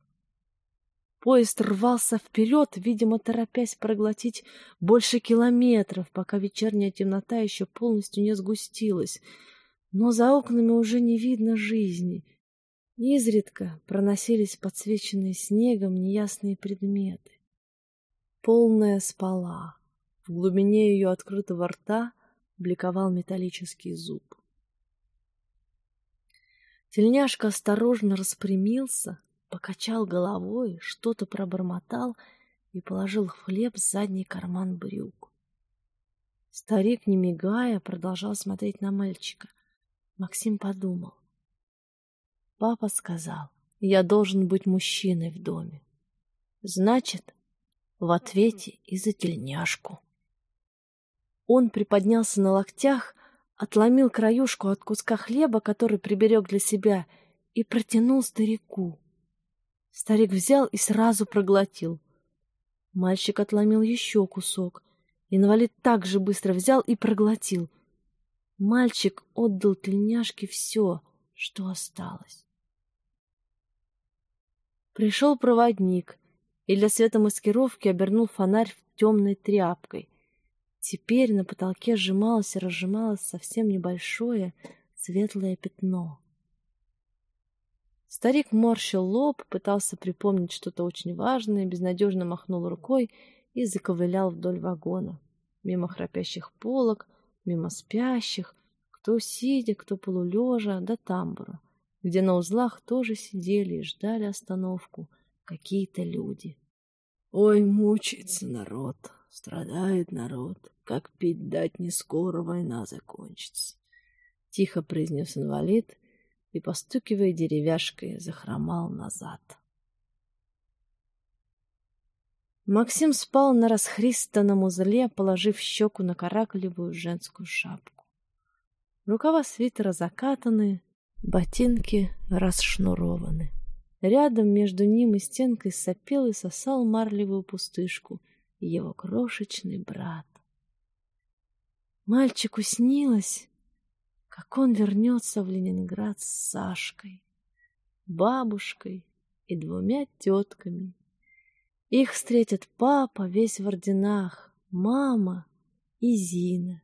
Поезд рвался вперед, видимо, торопясь проглотить больше километров, пока вечерняя темнота еще полностью не сгустилась. Но за окнами уже не видно жизни. Изредка проносились подсвеченные снегом неясные предметы. Полная спала. В глубине ее открытого рта бликовал металлический зуб. Тельняшка осторожно распрямился, покачал головой, что-то пробормотал и положил хлеб в задний карман брюк. Старик, не мигая, продолжал смотреть на мальчика. Максим подумал. Папа сказал, я должен быть мужчиной в доме. Значит, в ответе и за тельняшку. Он приподнялся на локтях, отломил краюшку от куска хлеба, который приберег для себя, и протянул старику. Старик взял и сразу проглотил. Мальчик отломил еще кусок. Инвалид также быстро взял и проглотил. Мальчик отдал тельняшке все, что осталось. Пришел проводник и для светомаскировки обернул фонарь темной тряпкой. Теперь на потолке сжималось и разжималось совсем небольшое светлое пятно. Старик морщил лоб, пытался припомнить что-то очень важное, безнадежно махнул рукой и заковылял вдоль вагона. Мимо храпящих полок, мимо спящих, кто сидя, кто полулежа, до тамбура, где на узлах тоже сидели и ждали остановку какие-то люди. Ой, мучается народ, страдает народ, как пить дать не скоро война закончится. Тихо произнес инвалид и, постукивая деревяшкой, захромал назад. Максим спал на расхристанном узле, положив щеку на каракулевую женскую шапку. Рукава свитера закатаны, ботинки расшнурованы. Рядом между ним и стенкой сопел и сосал марлевую пустышку его крошечный брат. Мальчику снилось, как он вернется в Ленинград с Сашкой, бабушкой и двумя тетками. Их встретят папа весь в орденах, мама и Зина.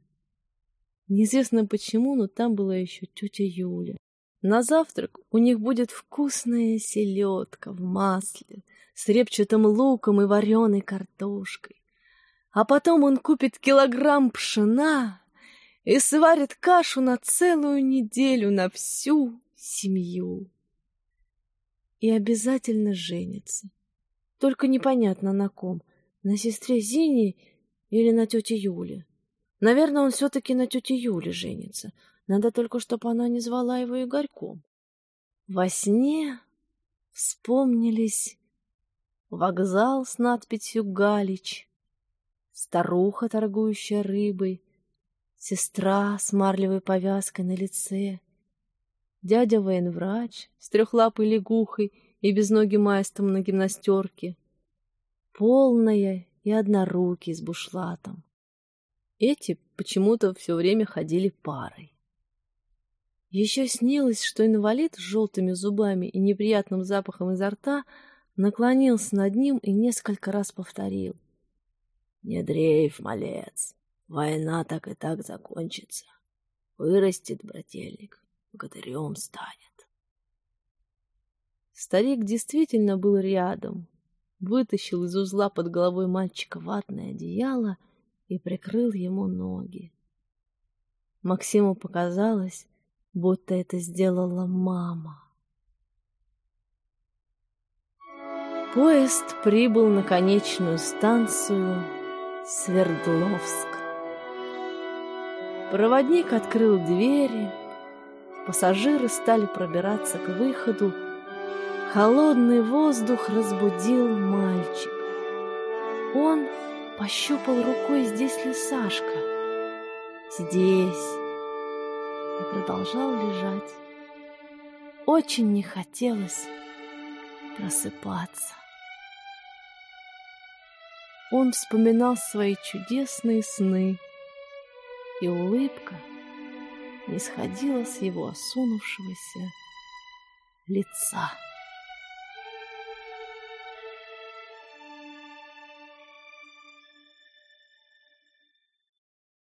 Неизвестно почему, но там была еще тетя Юля. На завтрак у них будет вкусная селедка в масле с репчатым луком и вареной картошкой. А потом он купит килограмм пшена и сварит кашу на целую неделю на всю семью. И обязательно женится. Только непонятно на ком, на сестре Зине или на тете Юле. Наверное, он все-таки на тете Юле женится. Надо только, чтобы она не звала его Игорьком. Во сне вспомнились вокзал с надписью «Галич», старуха, торгующая рыбой, сестра с марлевой повязкой на лице, дядя военврач с трехлапой лягухой и безногим аистом на гимнастерке, полная и однорукий с бушлатом. Эти почему-то все время ходили парой. Еще снилось, что инвалид с желтыми зубами и неприятным запахом изо рта наклонился над ним и несколько раз повторил. — Не дрейф, малец, Война так и так закончится. Вырастет брательник, богатырем станет. Старик действительно был рядом, вытащил из узла под головой мальчика ватное одеяло и прикрыл ему ноги. Максиму показалось, будто это сделала мама. Поезд прибыл на конечную станцию Свердловск. Проводник открыл двери, пассажиры стали пробираться к выходу. Холодный воздух разбудил мальчик. Он пощупал рукой, здесь ли Сашка. Здесь. И продолжал лежать. Очень не хотелось просыпаться. Он вспоминал свои чудесные сны — и улыбка не сходила с его осунувшегося лица.